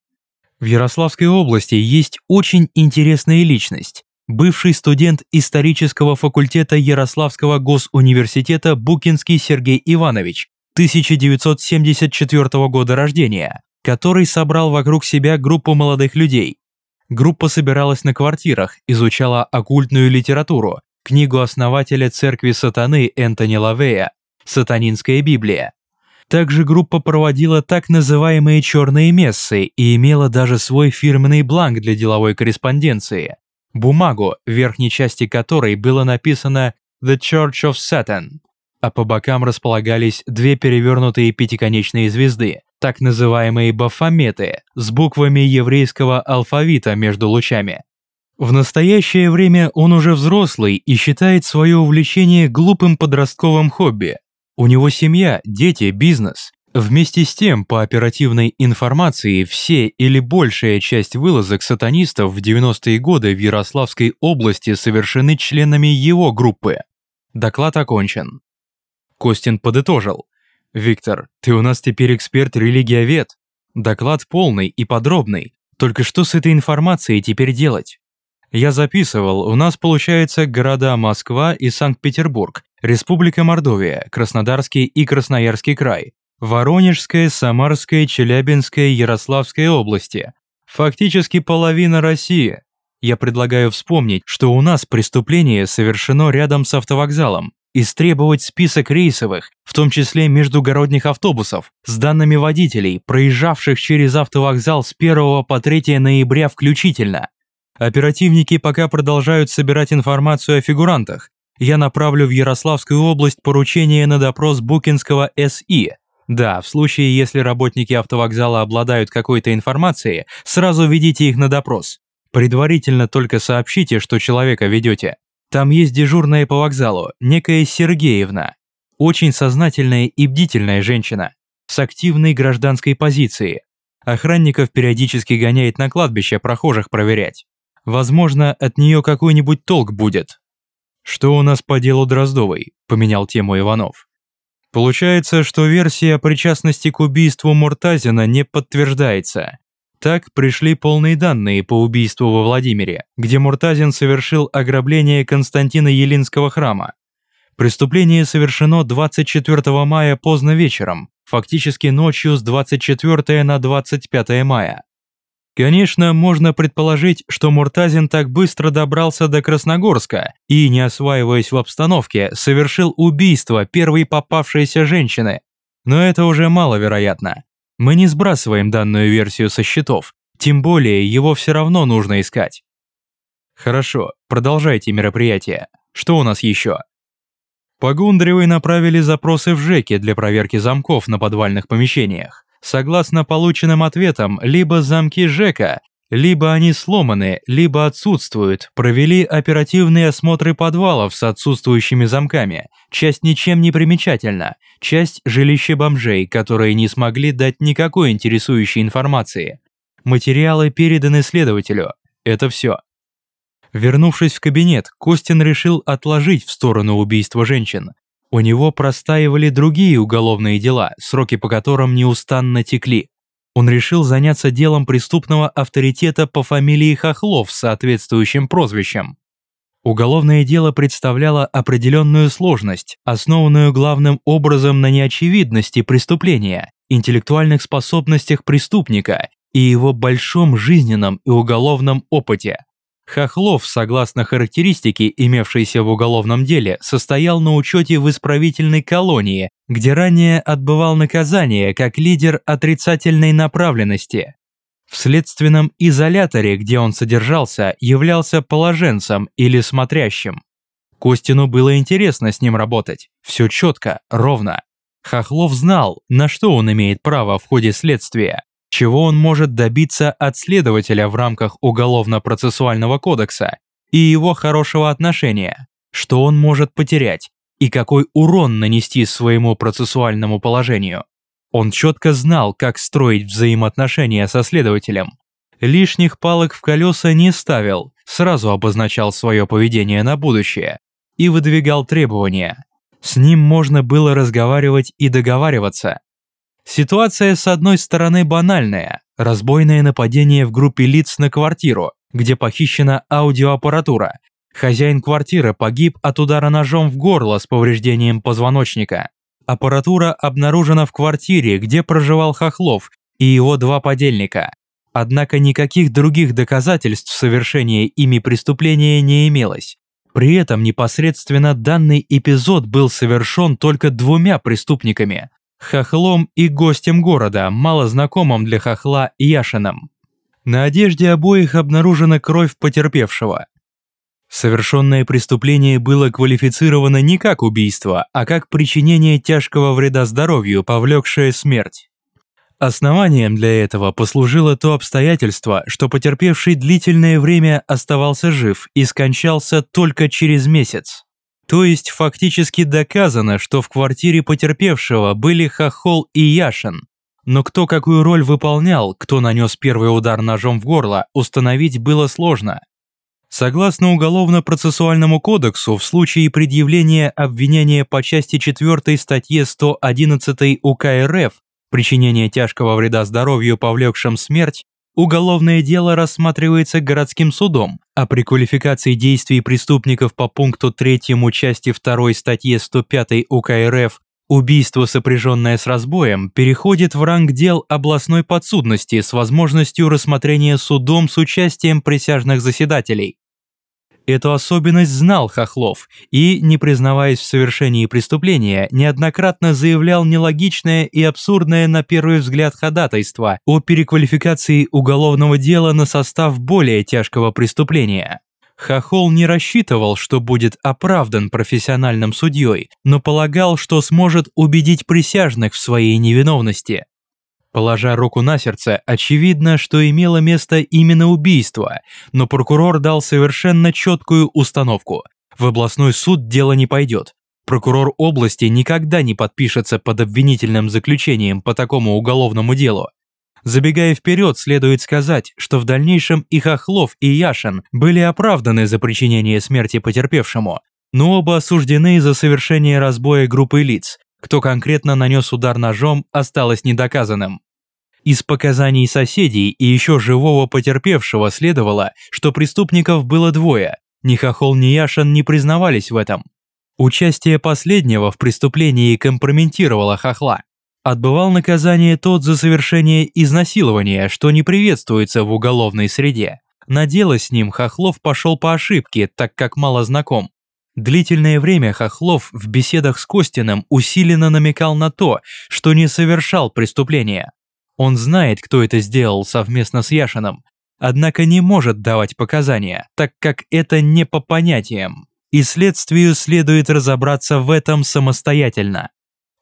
В Ярославской области есть очень интересная личность. Бывший студент исторического факультета Ярославского госуниверситета Букинский Сергей Иванович, 1974 года рождения, который собрал вокруг себя группу молодых людей. Группа собиралась на квартирах, изучала оккультную литературу, книгу основателя церкви сатаны Энтони Лавея «Сатанинская Библия», также группа проводила так называемые черные мессы и имела даже свой фирменный бланк для деловой корреспонденции. Бумагу, в верхней части которой было написано «The Church of Satan», а по бокам располагались две перевернутые пятиконечные звезды, так называемые бафометы, с буквами еврейского алфавита между лучами. В настоящее время он уже взрослый и считает свое увлечение глупым подростковым хобби, у него семья, дети, бизнес. Вместе с тем, по оперативной информации, все или большая часть вылазок сатанистов в 90-е годы в Ярославской области совершены членами его группы. Доклад окончен. Костин подытожил. «Виктор, ты у нас теперь эксперт-религиовед. Доклад полный и подробный. Только что с этой информацией теперь делать?» Я записывал, у нас получается города Москва и Санкт-Петербург, Республика Мордовия, Краснодарский и Красноярский край, Воронежская, Самарская, Челябинская, Ярославская области. Фактически половина России. Я предлагаю вспомнить, что у нас преступление совершено рядом с автовокзалом, истребовать список рейсовых, в том числе междугородних автобусов, с данными водителей, проезжавших через автовокзал с 1 по 3 ноября включительно, Оперативники пока продолжают собирать информацию о фигурантах. Я направлю в Ярославскую область поручение на допрос Букинского СИ. Да, в случае, если работники автовокзала обладают какой-то информацией, сразу ведите их на допрос. Предварительно только сообщите, что человека ведете. Там есть дежурная по вокзалу, некая Сергеевна. Очень сознательная и бдительная женщина. С активной гражданской позицией. Охранников периодически гоняет на кладбище прохожих проверять. Возможно, от нее какой-нибудь толк будет. Что у нас по делу Дроздовой? Поменял тему Иванов. Получается, что версия о причастности к убийству Муртазина не подтверждается. Так пришли полные данные по убийству во Владимире, где Муртазин совершил ограбление Константина Елинского храма. Преступление совершено 24 мая поздно вечером, фактически ночью с 24 на 25 мая. Конечно, можно предположить, что Муртазин так быстро добрался до Красногорска и, не осваиваясь в обстановке, совершил убийство первой попавшейся женщины. Но это уже маловероятно. Мы не сбрасываем данную версию со счетов, тем более его все равно нужно искать. Хорошо, продолжайте мероприятие. Что у нас еще? По Гундревой направили запросы в ЖЭКе для проверки замков на подвальных помещениях. Согласно полученным ответам, либо замки ЖЭКа, либо они сломаны, либо отсутствуют, провели оперативные осмотры подвалов с отсутствующими замками. Часть ничем не примечательна, часть – жилище бомжей, которые не смогли дать никакой интересующей информации. Материалы переданы следователю. Это все. Вернувшись в кабинет, Костин решил отложить в сторону убийства женщин. У него простаивали другие уголовные дела, сроки по которым неустанно текли. Он решил заняться делом преступного авторитета по фамилии Хохлов с соответствующим прозвищем. Уголовное дело представляло определенную сложность, основанную главным образом на неочевидности преступления, интеллектуальных способностях преступника и его большом жизненном и уголовном опыте. Хохлов, согласно характеристике, имевшейся в уголовном деле, состоял на учете в исправительной колонии, где ранее отбывал наказание как лидер отрицательной направленности. В следственном изоляторе, где он содержался, являлся положенцем или смотрящим. Костину было интересно с ним работать. Все четко, ровно. Хохлов знал, на что он имеет право в ходе следствия, чего он может добиться от следователя в рамках Уголовно-процессуального кодекса и его хорошего отношения, что он может потерять и какой урон нанести своему процессуальному положению. Он четко знал, как строить взаимоотношения со следователем. Лишних палок в колеса не ставил, сразу обозначал свое поведение на будущее и выдвигал требования. С ним можно было разговаривать и договариваться. Ситуация с одной стороны банальная – разбойное нападение в группе лиц на квартиру, где похищена аудиоаппаратура. Хозяин квартиры погиб от удара ножом в горло с повреждением позвоночника. Аппаратура обнаружена в квартире, где проживал Хохлов и его два подельника. Однако никаких других доказательств совершения ими преступления не имелось. При этом непосредственно данный эпизод был совершен только двумя преступниками – хохлом и гостем города, малознакомым для хохла Яшином. На одежде обоих обнаружена кровь потерпевшего. Совершенное преступление было квалифицировано не как убийство, а как причинение тяжкого вреда здоровью, повлекшее смерть. Основанием для этого послужило то обстоятельство, что потерпевший длительное время оставался жив и скончался только через месяц. То есть фактически доказано, что в квартире потерпевшего были Хохол и Яшин. Но кто какую роль выполнял, кто нанес первый удар ножом в горло, установить было сложно. Согласно Уголовно-процессуальному кодексу, в случае предъявления обвинения по части 4 статье 111 УК РФ «Причинение тяжкого вреда здоровью, повлекшим смерть», уголовное дело рассматривается городским судом, а при квалификации действий преступников по пункту 3 части 2 статье 105 УК РФ Убийство, сопряженное с разбоем, переходит в ранг дел областной подсудности с возможностью рассмотрения судом с участием присяжных заседателей. Эту особенность знал Хохлов и, не признаваясь в совершении преступления, неоднократно заявлял нелогичное и абсурдное на первый взгляд ходатайство о переквалификации уголовного дела на состав более тяжкого преступления. Хохол не рассчитывал, что будет оправдан профессиональным судьей, но полагал, что сможет убедить присяжных в своей невиновности. Положа руку на сердце, очевидно, что имело место именно убийство, но прокурор дал совершенно четкую установку. В областной суд дело не пойдет. Прокурор области никогда не подпишется под обвинительным заключением по такому уголовному делу. Забегая вперед, следует сказать, что в дальнейшем и Хохлов, и Яшин были оправданы за причинение смерти потерпевшему, но оба осуждены за совершение разбоя группы лиц, кто конкретно нанес удар ножом, осталось недоказанным. Из показаний соседей и еще живого потерпевшего следовало, что преступников было двое, ни Хохол, ни Яшин не признавались в этом. Участие последнего в преступлении компрометировало Хохла. Отбывал наказание тот за совершение изнасилования, что не приветствуется в уголовной среде. На дело с ним Хохлов пошел по ошибке, так как мало знаком. Длительное время Хохлов в беседах с Костиным усиленно намекал на то, что не совершал преступления. Он знает, кто это сделал совместно с Яшином, однако не может давать показания, так как это не по понятиям, и следствию следует разобраться в этом самостоятельно.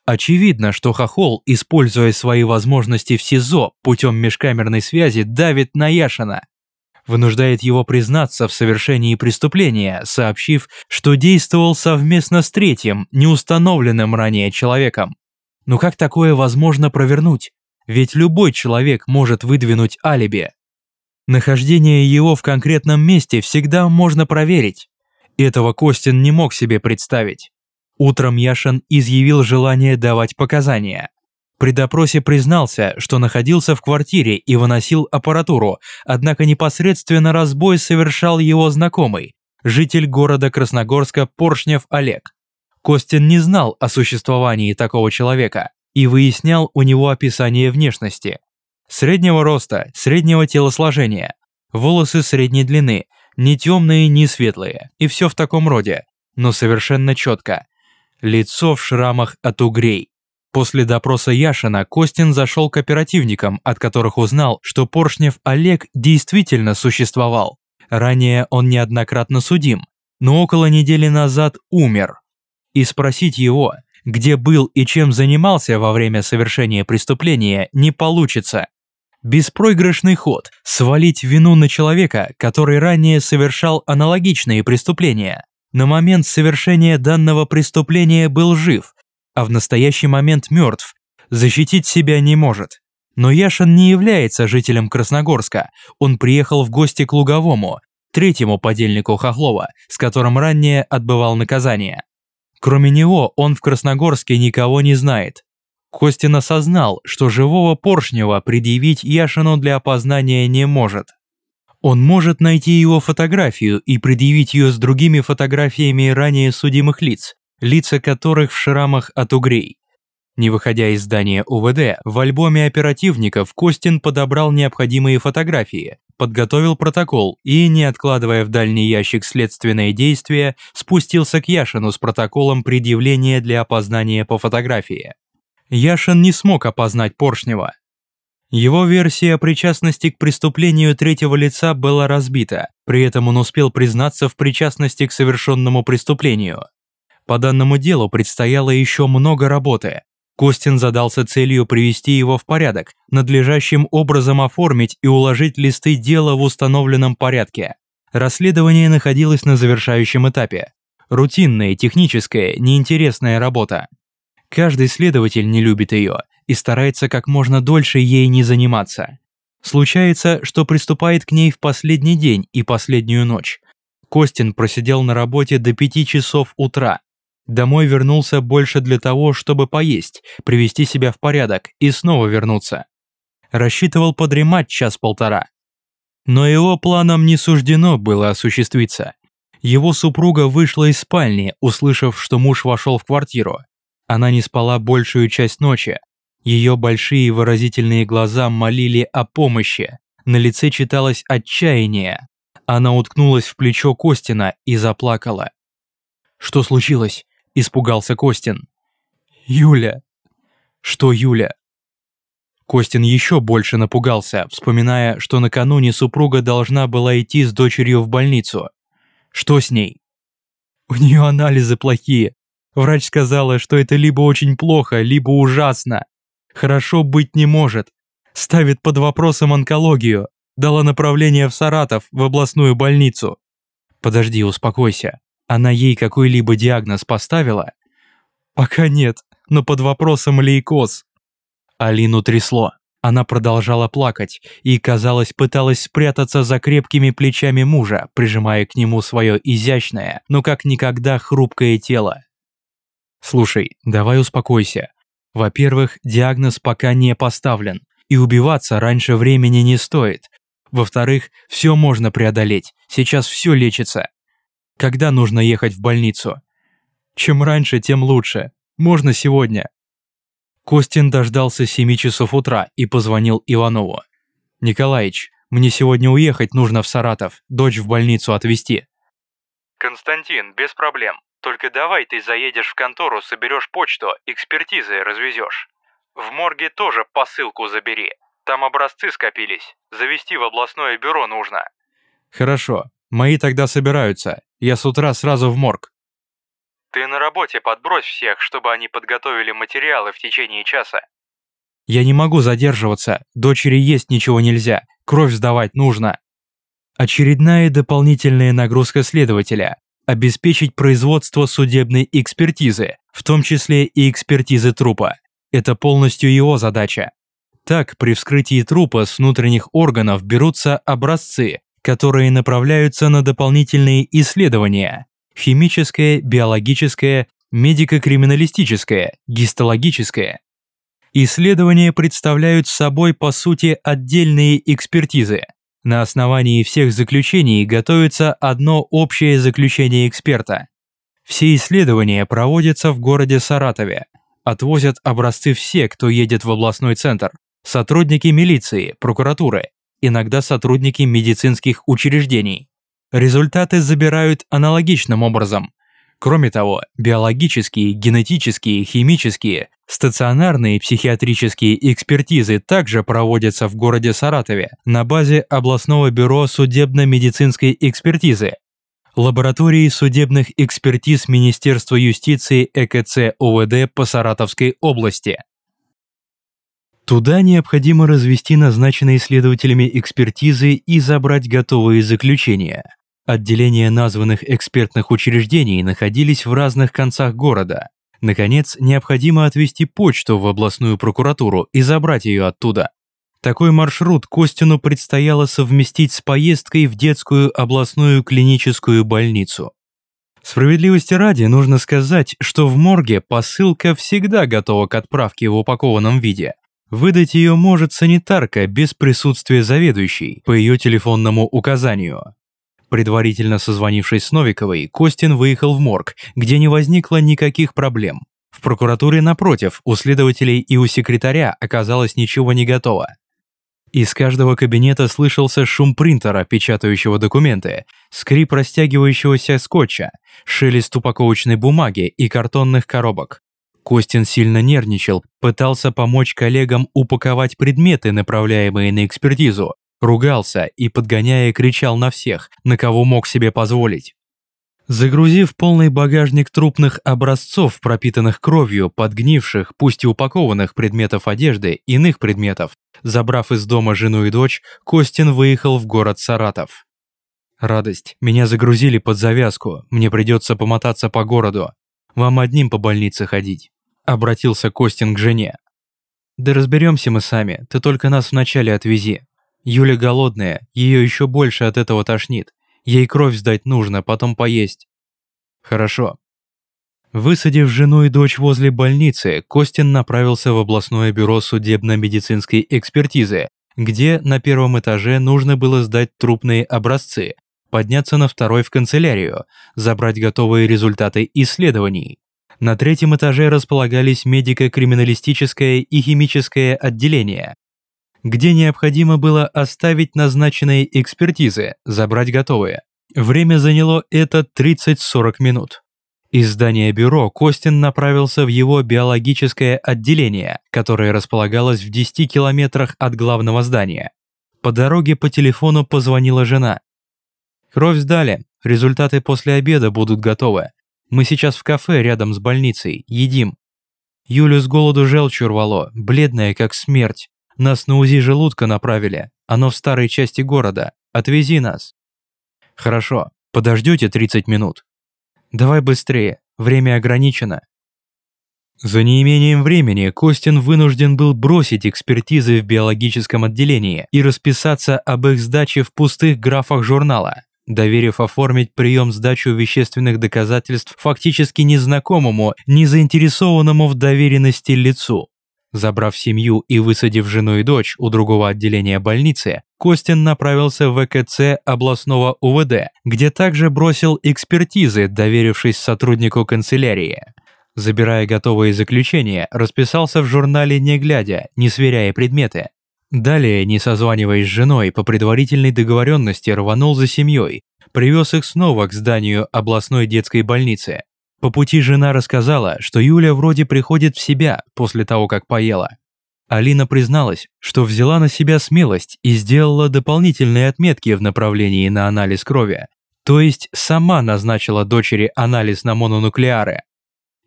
Очевидно, что Хохол, используя свои возможности в СИЗО путем межкамерной связи, давит на Яшина, вынуждает его признаться в совершении преступления, сообщив, что действовал совместно с третьим, неустановленным ранее человеком. Но как такое возможно провернуть? Ведь любой человек может выдвинуть алиби. Нахождение его в конкретном месте всегда можно проверить. Этого Костин не мог себе представить. Утром Яшин изъявил желание давать показания. При допросе признался, что находился в квартире и выносил аппаратуру, однако непосредственно разбой совершал его знакомый, житель города Красногорска Поршнев Олег. Костин не знал о существовании такого человека и выяснял у него описание внешности. Среднего роста, среднего телосложения, волосы средней длины, не темные, не светлые, и все в таком роде, но совершенно четко. Лицо в шрамах от угрей, После допроса Яшина Костин зашел к оперативникам, от которых узнал, что Поршнев Олег действительно существовал. Ранее он неоднократно судим, но около недели назад умер. И спросить его, где был и чем занимался во время совершения преступления, не получится. Беспроигрышный ход – свалить вину на человека, который ранее совершал аналогичные преступления. На момент совершения данного преступления был жив, а в настоящий момент мертв, защитить себя не может. Но Яшин не является жителем Красногорска, он приехал в гости к Луговому, третьему подельнику Хохлова, с которым ранее отбывал наказание. Кроме него, он в Красногорске никого не знает. Костин осознал, что живого Поршнева предъявить Яшину для опознания не может. Он может найти его фотографию и предъявить ее с другими фотографиями ранее судимых лиц, лица которых в шрамах от угрей. Не выходя из здания УВД, в альбоме оперативников Костин подобрал необходимые фотографии, подготовил протокол и, не откладывая в дальний ящик следственные действия, спустился к Яшину с протоколом предъявления для опознания по фотографии. Яшин не смог опознать Поршнева. Его версия причастности к преступлению третьего лица была разбита, при этом он успел признаться в причастности к совершенному преступлению. По данному делу предстояло еще много работы. Костин задался целью привести его в порядок, надлежащим образом оформить и уложить листы дела в установленном порядке. Расследование находилось на завершающем этапе. Рутинная, техническая, неинтересная работа. Каждый следователь не любит ее и старается как можно дольше ей не заниматься. Случается, что приступает к ней в последний день и последнюю ночь. Костин просидел на работе до 5 часов утра, Домой вернулся больше для того, чтобы поесть, привести себя в порядок и снова вернуться. Рассчитывал подремать час-полтора. Но его планам не суждено было осуществиться. Его супруга вышла из спальни, услышав, что муж вошел в квартиру. Она не спала большую часть ночи. Ее большие выразительные глаза молили о помощи. На лице читалось отчаяние. Она уткнулась в плечо Костина и заплакала. «Что случилось?» Испугался Костин. «Юля!» «Что Юля?» Костин еще больше напугался, вспоминая, что накануне супруга должна была идти с дочерью в больницу. Что с ней? У нее анализы плохие. Врач сказала, что это либо очень плохо, либо ужасно. Хорошо быть не может. Ставит под вопросом онкологию. Дала направление в Саратов, в областную больницу. Подожди, успокойся. Она ей какой-либо диагноз поставила? Пока нет, но под вопросом лейкоз. Алину трясло. Она продолжала плакать и, казалось, пыталась спрятаться за крепкими плечами мужа, прижимая к нему свое изящное, но как никогда хрупкое тело. «Слушай, давай успокойся. Во-первых, диагноз пока не поставлен, и убиваться раньше времени не стоит. Во-вторых, все можно преодолеть, сейчас все лечится. Когда нужно ехать в больницу? Чем раньше, тем лучше. Можно сегодня. Костин дождался 7 часов утра и позвонил Иванову. «Николаич, мне сегодня уехать нужно в Саратов, дочь в больницу отвезти». «Константин, без проблем. Только давай ты заедешь в контору, соберешь почту, экспертизы развезешь. В морге тоже посылку забери. Там образцы скопились. Завести в областное бюро нужно». «Хорошо. Мои тогда собираются. Я с утра сразу в морг. Ты на работе подбрось всех, чтобы они подготовили материалы в течение часа. Я не могу задерживаться. Дочери есть ничего нельзя. Кровь сдавать нужно. Очередная дополнительная нагрузка следователя – обеспечить производство судебной экспертизы, в том числе и экспертизы трупа. Это полностью его задача. Так, при вскрытии трупа с внутренних органов берутся образцы, которые направляются на дополнительные исследования – химическое, биологическое, медико-криминалистическое, гистологическое. Исследования представляют собой по сути отдельные экспертизы. На основании всех заключений готовится одно общее заключение эксперта. Все исследования проводятся в городе Саратове. Отвозят образцы все, кто едет в областной центр. Сотрудники милиции, прокуратуры, иногда сотрудники медицинских учреждений. Результаты забирают аналогичным образом. Кроме того, биологические, генетические, химические, Стационарные психиатрические экспертизы также проводятся в городе Саратове на базе областного бюро судебно-медицинской экспертизы, лаборатории судебных экспертиз Министерства юстиции ЭКЦ ОВД по Саратовской области. Туда необходимо развести назначенные исследователями экспертизы и забрать готовые заключения. Отделения названных экспертных учреждений находились в разных концах города. Наконец, необходимо отвести почту в областную прокуратуру и забрать ее оттуда. Такой маршрут Костину предстояло совместить с поездкой в детскую областную клиническую больницу. Справедливости ради нужно сказать, что в морге посылка всегда готова к отправке в упакованном виде. Выдать ее может санитарка без присутствия заведующей по ее телефонному указанию. Предварительно созвонившись с Новиковой, Костин выехал в морг, где не возникло никаких проблем. В прокуратуре, напротив, у следователей и у секретаря оказалось ничего не готово. Из каждого кабинета слышался шум принтера, печатающего документы, скрип растягивающегося скотча, шелест упаковочной бумаги и картонных коробок. Костин сильно нервничал, пытался помочь коллегам упаковать предметы, направляемые на экспертизу, ругался и, подгоняя, кричал на всех, на кого мог себе позволить. Загрузив полный багажник трупных образцов, пропитанных кровью, подгнивших, пусть и упакованных предметов одежды, иных предметов, забрав из дома жену и дочь, Костин выехал в город Саратов. Радость. Меня загрузили под завязку, мне придется помотаться по городу. Вам одним по больнице ходить. Обратился Костин к жене. Да разберемся мы сами, ты только нас вначале отвези. Юля голодная, ее еще больше от этого тошнит. Ей кровь сдать нужно, потом поесть. Хорошо. Высадив жену и дочь возле больницы, Костин направился в областное бюро судебно-медицинской экспертизы, где на первом этаже нужно было сдать трупные образцы, подняться на второй в канцелярию, забрать готовые результаты исследований. На третьем этаже располагались медико-криминалистическое и химическое отделение, где необходимо было оставить назначенные экспертизы, забрать готовые. Время заняло это 30-40 минут. Из здания бюро Костин направился в его биологическое отделение, которое располагалось в 10 километрах от главного здания. По дороге по телефону позвонила жена. «Кровь сдали, результаты после обеда будут готовы. Мы сейчас в кафе рядом с больницей, едим». Юлю с голоду желчью рвало, бледная как смерть. Нас на УЗИ желудка направили. Оно в старой части города. Отвези нас. Хорошо. Подождете 30 минут. Давай быстрее. Время ограничено. За неимением времени Костин вынужден был бросить экспертизы в биологическом отделении и расписаться об их сдаче в пустых графах журнала, доверив оформить прием сдачу вещественных доказательств фактически незнакомому, незаинтересованному в доверенности лицу. Забрав семью и высадив жену и дочь у другого отделения больницы, Костин направился в ВКЦ областного УВД, где также бросил экспертизы, доверившись сотруднику канцелярии. Забирая готовые заключения, расписался в журнале не глядя, не сверяя предметы. Далее, не созваниваясь с женой, по предварительной договоренности рванул за семьей, привез их снова к зданию областной детской больницы, по пути жена рассказала, что Юля вроде приходит в себя после того, как поела. Алина призналась, что взяла на себя смелость и сделала дополнительные отметки в направлении на анализ крови. То есть сама назначила дочери анализ на мононуклеары.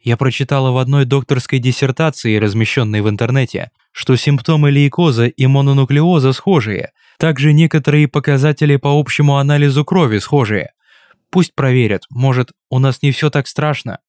Я прочитала в одной докторской диссертации, размещенной в интернете, что симптомы лейкоза и мононуклеоза схожие. Также некоторые показатели по общему анализу крови схожие. Пусть проверят, может, у нас не все так страшно.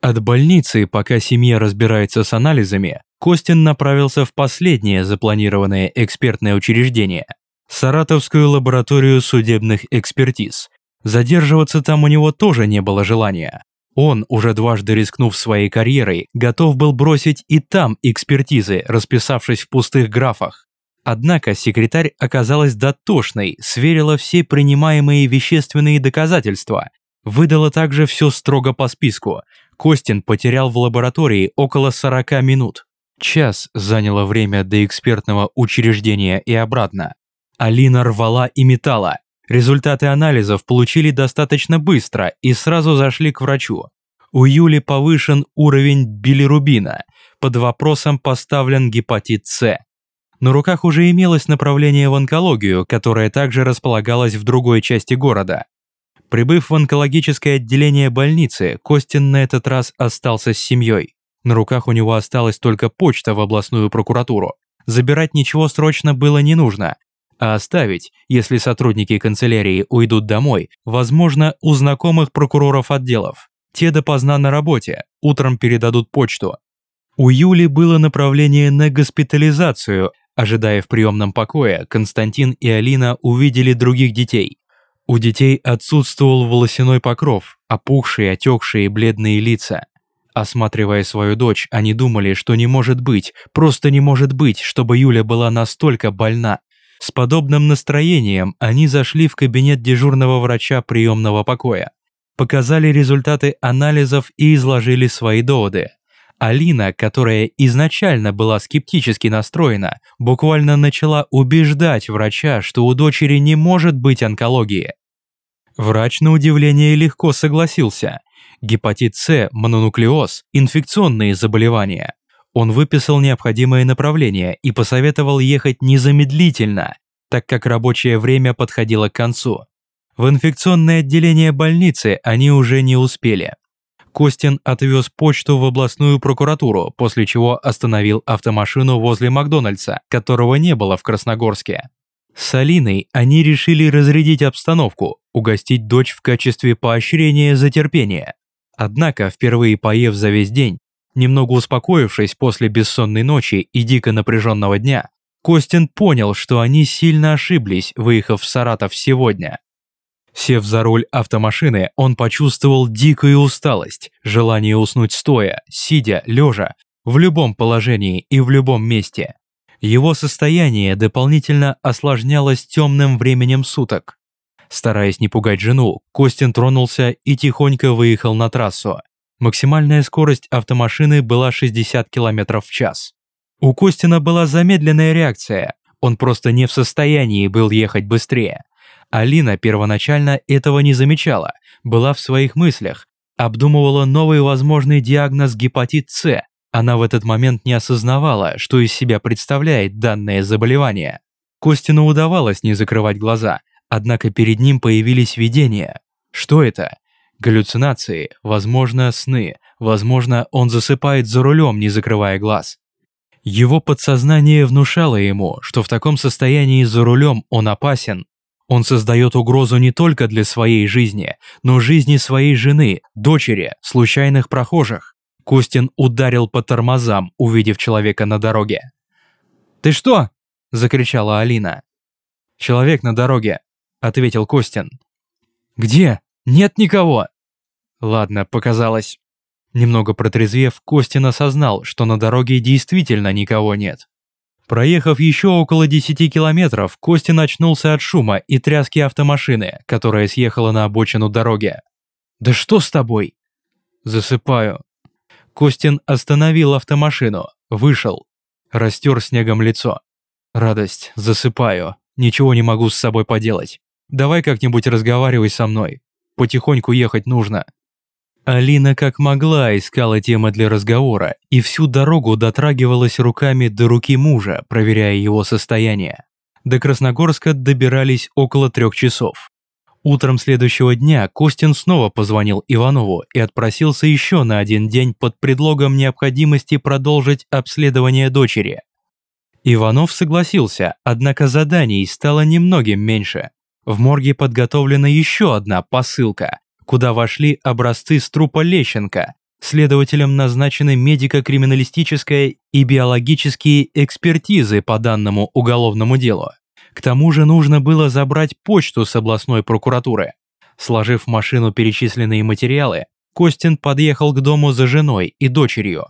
От больницы, пока семья разбирается с анализами, Костин направился в последнее запланированное экспертное учреждение – Саратовскую лабораторию судебных экспертиз. Задерживаться там у него тоже не было желания. Он, уже дважды рискнув своей карьерой, готов был бросить и там экспертизы, расписавшись в пустых графах. Однако секретарь оказалась дотошной, сверила все принимаемые вещественные доказательства, выдала также все строго по списку. Костин потерял в лаборатории около 40 минут. Час заняло время до экспертного учреждения и обратно. Алина рвала и метала. Результаты анализов получили достаточно быстро и сразу зашли к врачу. У Юли повышен уровень билирубина, под вопросом поставлен гепатит С. На руках уже имелось направление в онкологию, которое также располагалось в другой части города. Прибыв в онкологическое отделение больницы, Костин на этот раз остался с семьей. На руках у него осталась только почта в областную прокуратуру. Забирать ничего срочно было не нужно, а оставить, если сотрудники канцелярии уйдут домой, возможно, у знакомых прокуроров отделов. Те допоздна на работе, утром передадут почту. У Юли было направление на госпитализацию, ожидая в приемном покое, Константин и Алина увидели других детей. У детей отсутствовал волосяной покров, опухшие, отекшие бледные лица. Осматривая свою дочь, они думали, что не может быть, просто не может быть, чтобы Юля была настолько больна. С подобным настроением они зашли в кабинет дежурного врача приемного покоя, показали результаты анализов и изложили свои доводы. Алина, которая изначально была скептически настроена, буквально начала убеждать врача, что у дочери не может быть онкологии. Врач, на удивление, легко согласился. Гепатит С, мононуклеоз, инфекционные заболевания. Он выписал необходимое направление и посоветовал ехать незамедлительно, так как рабочее время подходило к концу. В инфекционное отделение больницы они уже не успели. Костин отвез почту в областную прокуратуру, после чего остановил автомашину возле Макдональдса, которого не было в Красногорске. С Алиной они решили разрядить обстановку, угостить дочь в качестве поощрения за терпение. Однако, впервые поев за весь день, Немного успокоившись после бессонной ночи и дико напряженного дня, Костин понял, что они сильно ошиблись, выехав в Саратов сегодня. Сев за руль автомашины, он почувствовал дикую усталость, желание уснуть стоя, сидя, лежа, в любом положении и в любом месте. Его состояние дополнительно осложнялось темным временем суток. Стараясь не пугать жену, Костин тронулся и тихонько выехал на трассу. Максимальная скорость автомашины была 60 км в час. У Костина была замедленная реакция, он просто не в состоянии был ехать быстрее. Алина первоначально этого не замечала, была в своих мыслях, обдумывала новый возможный диагноз гепатит С. Она в этот момент не осознавала, что из себя представляет данное заболевание. Костину удавалось не закрывать глаза, однако перед ним появились видения. Что это? Галлюцинации, возможно, сны, возможно, он засыпает за рулем, не закрывая глаз. Его подсознание внушало ему, что в таком состоянии за рулем он опасен. Он создает угрозу не только для своей жизни, но жизни своей жены, дочери, случайных прохожих. Костин ударил по тормозам, увидев человека на дороге. «Ты что?» – закричала Алина. «Человек на дороге», – ответил Костин. «Где?» Нет никого!» Ладно, показалось. Немного протрезвев, Костин осознал, что на дороге действительно никого нет. Проехав еще около 10 километров, Костин очнулся от шума и тряски автомашины, которая съехала на обочину дороги. «Да что с тобой?» «Засыпаю». Костин остановил автомашину, вышел, растер снегом лицо. «Радость, засыпаю, ничего не могу с собой поделать. Давай как-нибудь разговаривай со мной, потихоньку ехать нужно». Алина как могла искала темы для разговора и всю дорогу дотрагивалась руками до руки мужа, проверяя его состояние. До Красногорска добирались около трех часов. Утром следующего дня Костин снова позвонил Иванову и отпросился еще на один день под предлогом необходимости продолжить обследование дочери. Иванов согласился, однако заданий стало немногим меньше. В морге подготовлена еще одна посылка, куда вошли образцы с трупа Лещенко. Следователям назначены медико-криминалистическая и биологические экспертизы по данному уголовному делу. К тому же нужно было забрать почту с областной прокуратуры. Сложив в машину перечисленные материалы, Костин подъехал к дому за женой и дочерью.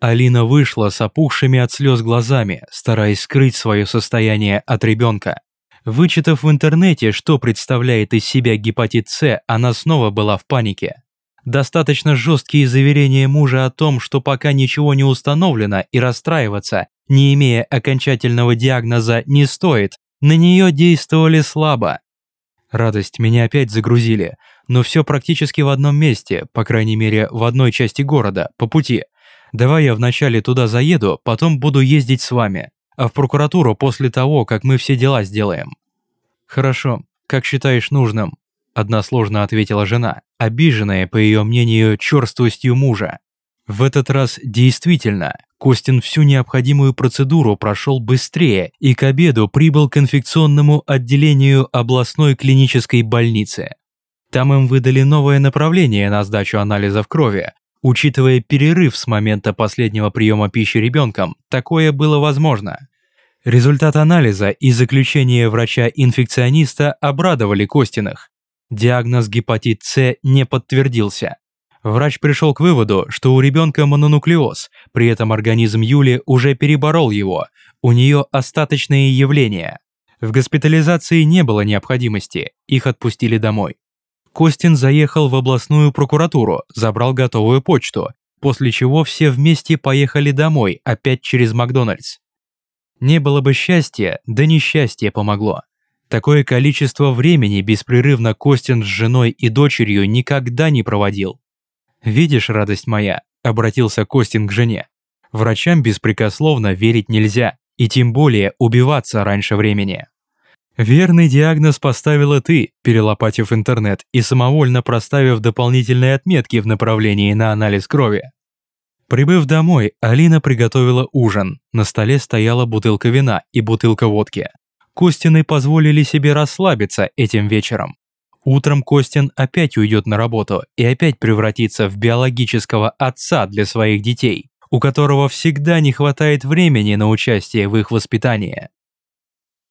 Алина вышла с опухшими от слез глазами, стараясь скрыть свое состояние от ребенка. Вычитав в интернете, что представляет из себя гепатит С, она снова была в панике. Достаточно жесткие заверения мужа о том, что пока ничего не установлено и расстраиваться, не имея окончательного диагноза, не стоит, на нее действовали слабо. Радость меня опять загрузили, но все практически в одном месте, по крайней мере в одной части города, по пути. Давай я вначале туда заеду, потом буду ездить с вами, а в прокуратуру после того, как мы все дела сделаем». «Хорошо, как считаешь нужным», – односложно ответила жена, обиженная, по ее мнению, черствостью мужа. В этот раз действительно, Костин всю необходимую процедуру прошел быстрее и к обеду прибыл к инфекционному отделению областной клинической больницы. Там им выдали новое направление на сдачу анализов крови. Учитывая перерыв с момента последнего приема пищи ребенком, такое было возможно. Результат анализа и заключение врача-инфекциониста обрадовали Костиных. Диагноз гепатит С не подтвердился. Врач пришел к выводу, что у ребенка мононуклеоз, при этом организм Юли уже переборол его, у нее остаточные явления. В госпитализации не было необходимости, их отпустили домой. Костин заехал в областную прокуратуру, забрал готовую почту, после чего все вместе поехали домой, опять через Макдональдс. Не было бы счастья, да несчастье помогло. Такое количество времени беспрерывно Костин с женой и дочерью никогда не проводил. «Видишь, радость моя», – обратился Костин к жене. «Врачам беспрекословно верить нельзя, и тем более убиваться раньше времени». Верный диагноз поставила ты, перелопатив интернет и самовольно проставив дополнительные отметки в направлении на анализ крови. Прибыв домой, Алина приготовила ужин. На столе стояла бутылка вина и бутылка водки. Костины позволили себе расслабиться этим вечером. Утром Костин опять уйдет на работу и опять превратится в биологического отца для своих детей, у которого всегда не хватает времени на участие в их воспитании.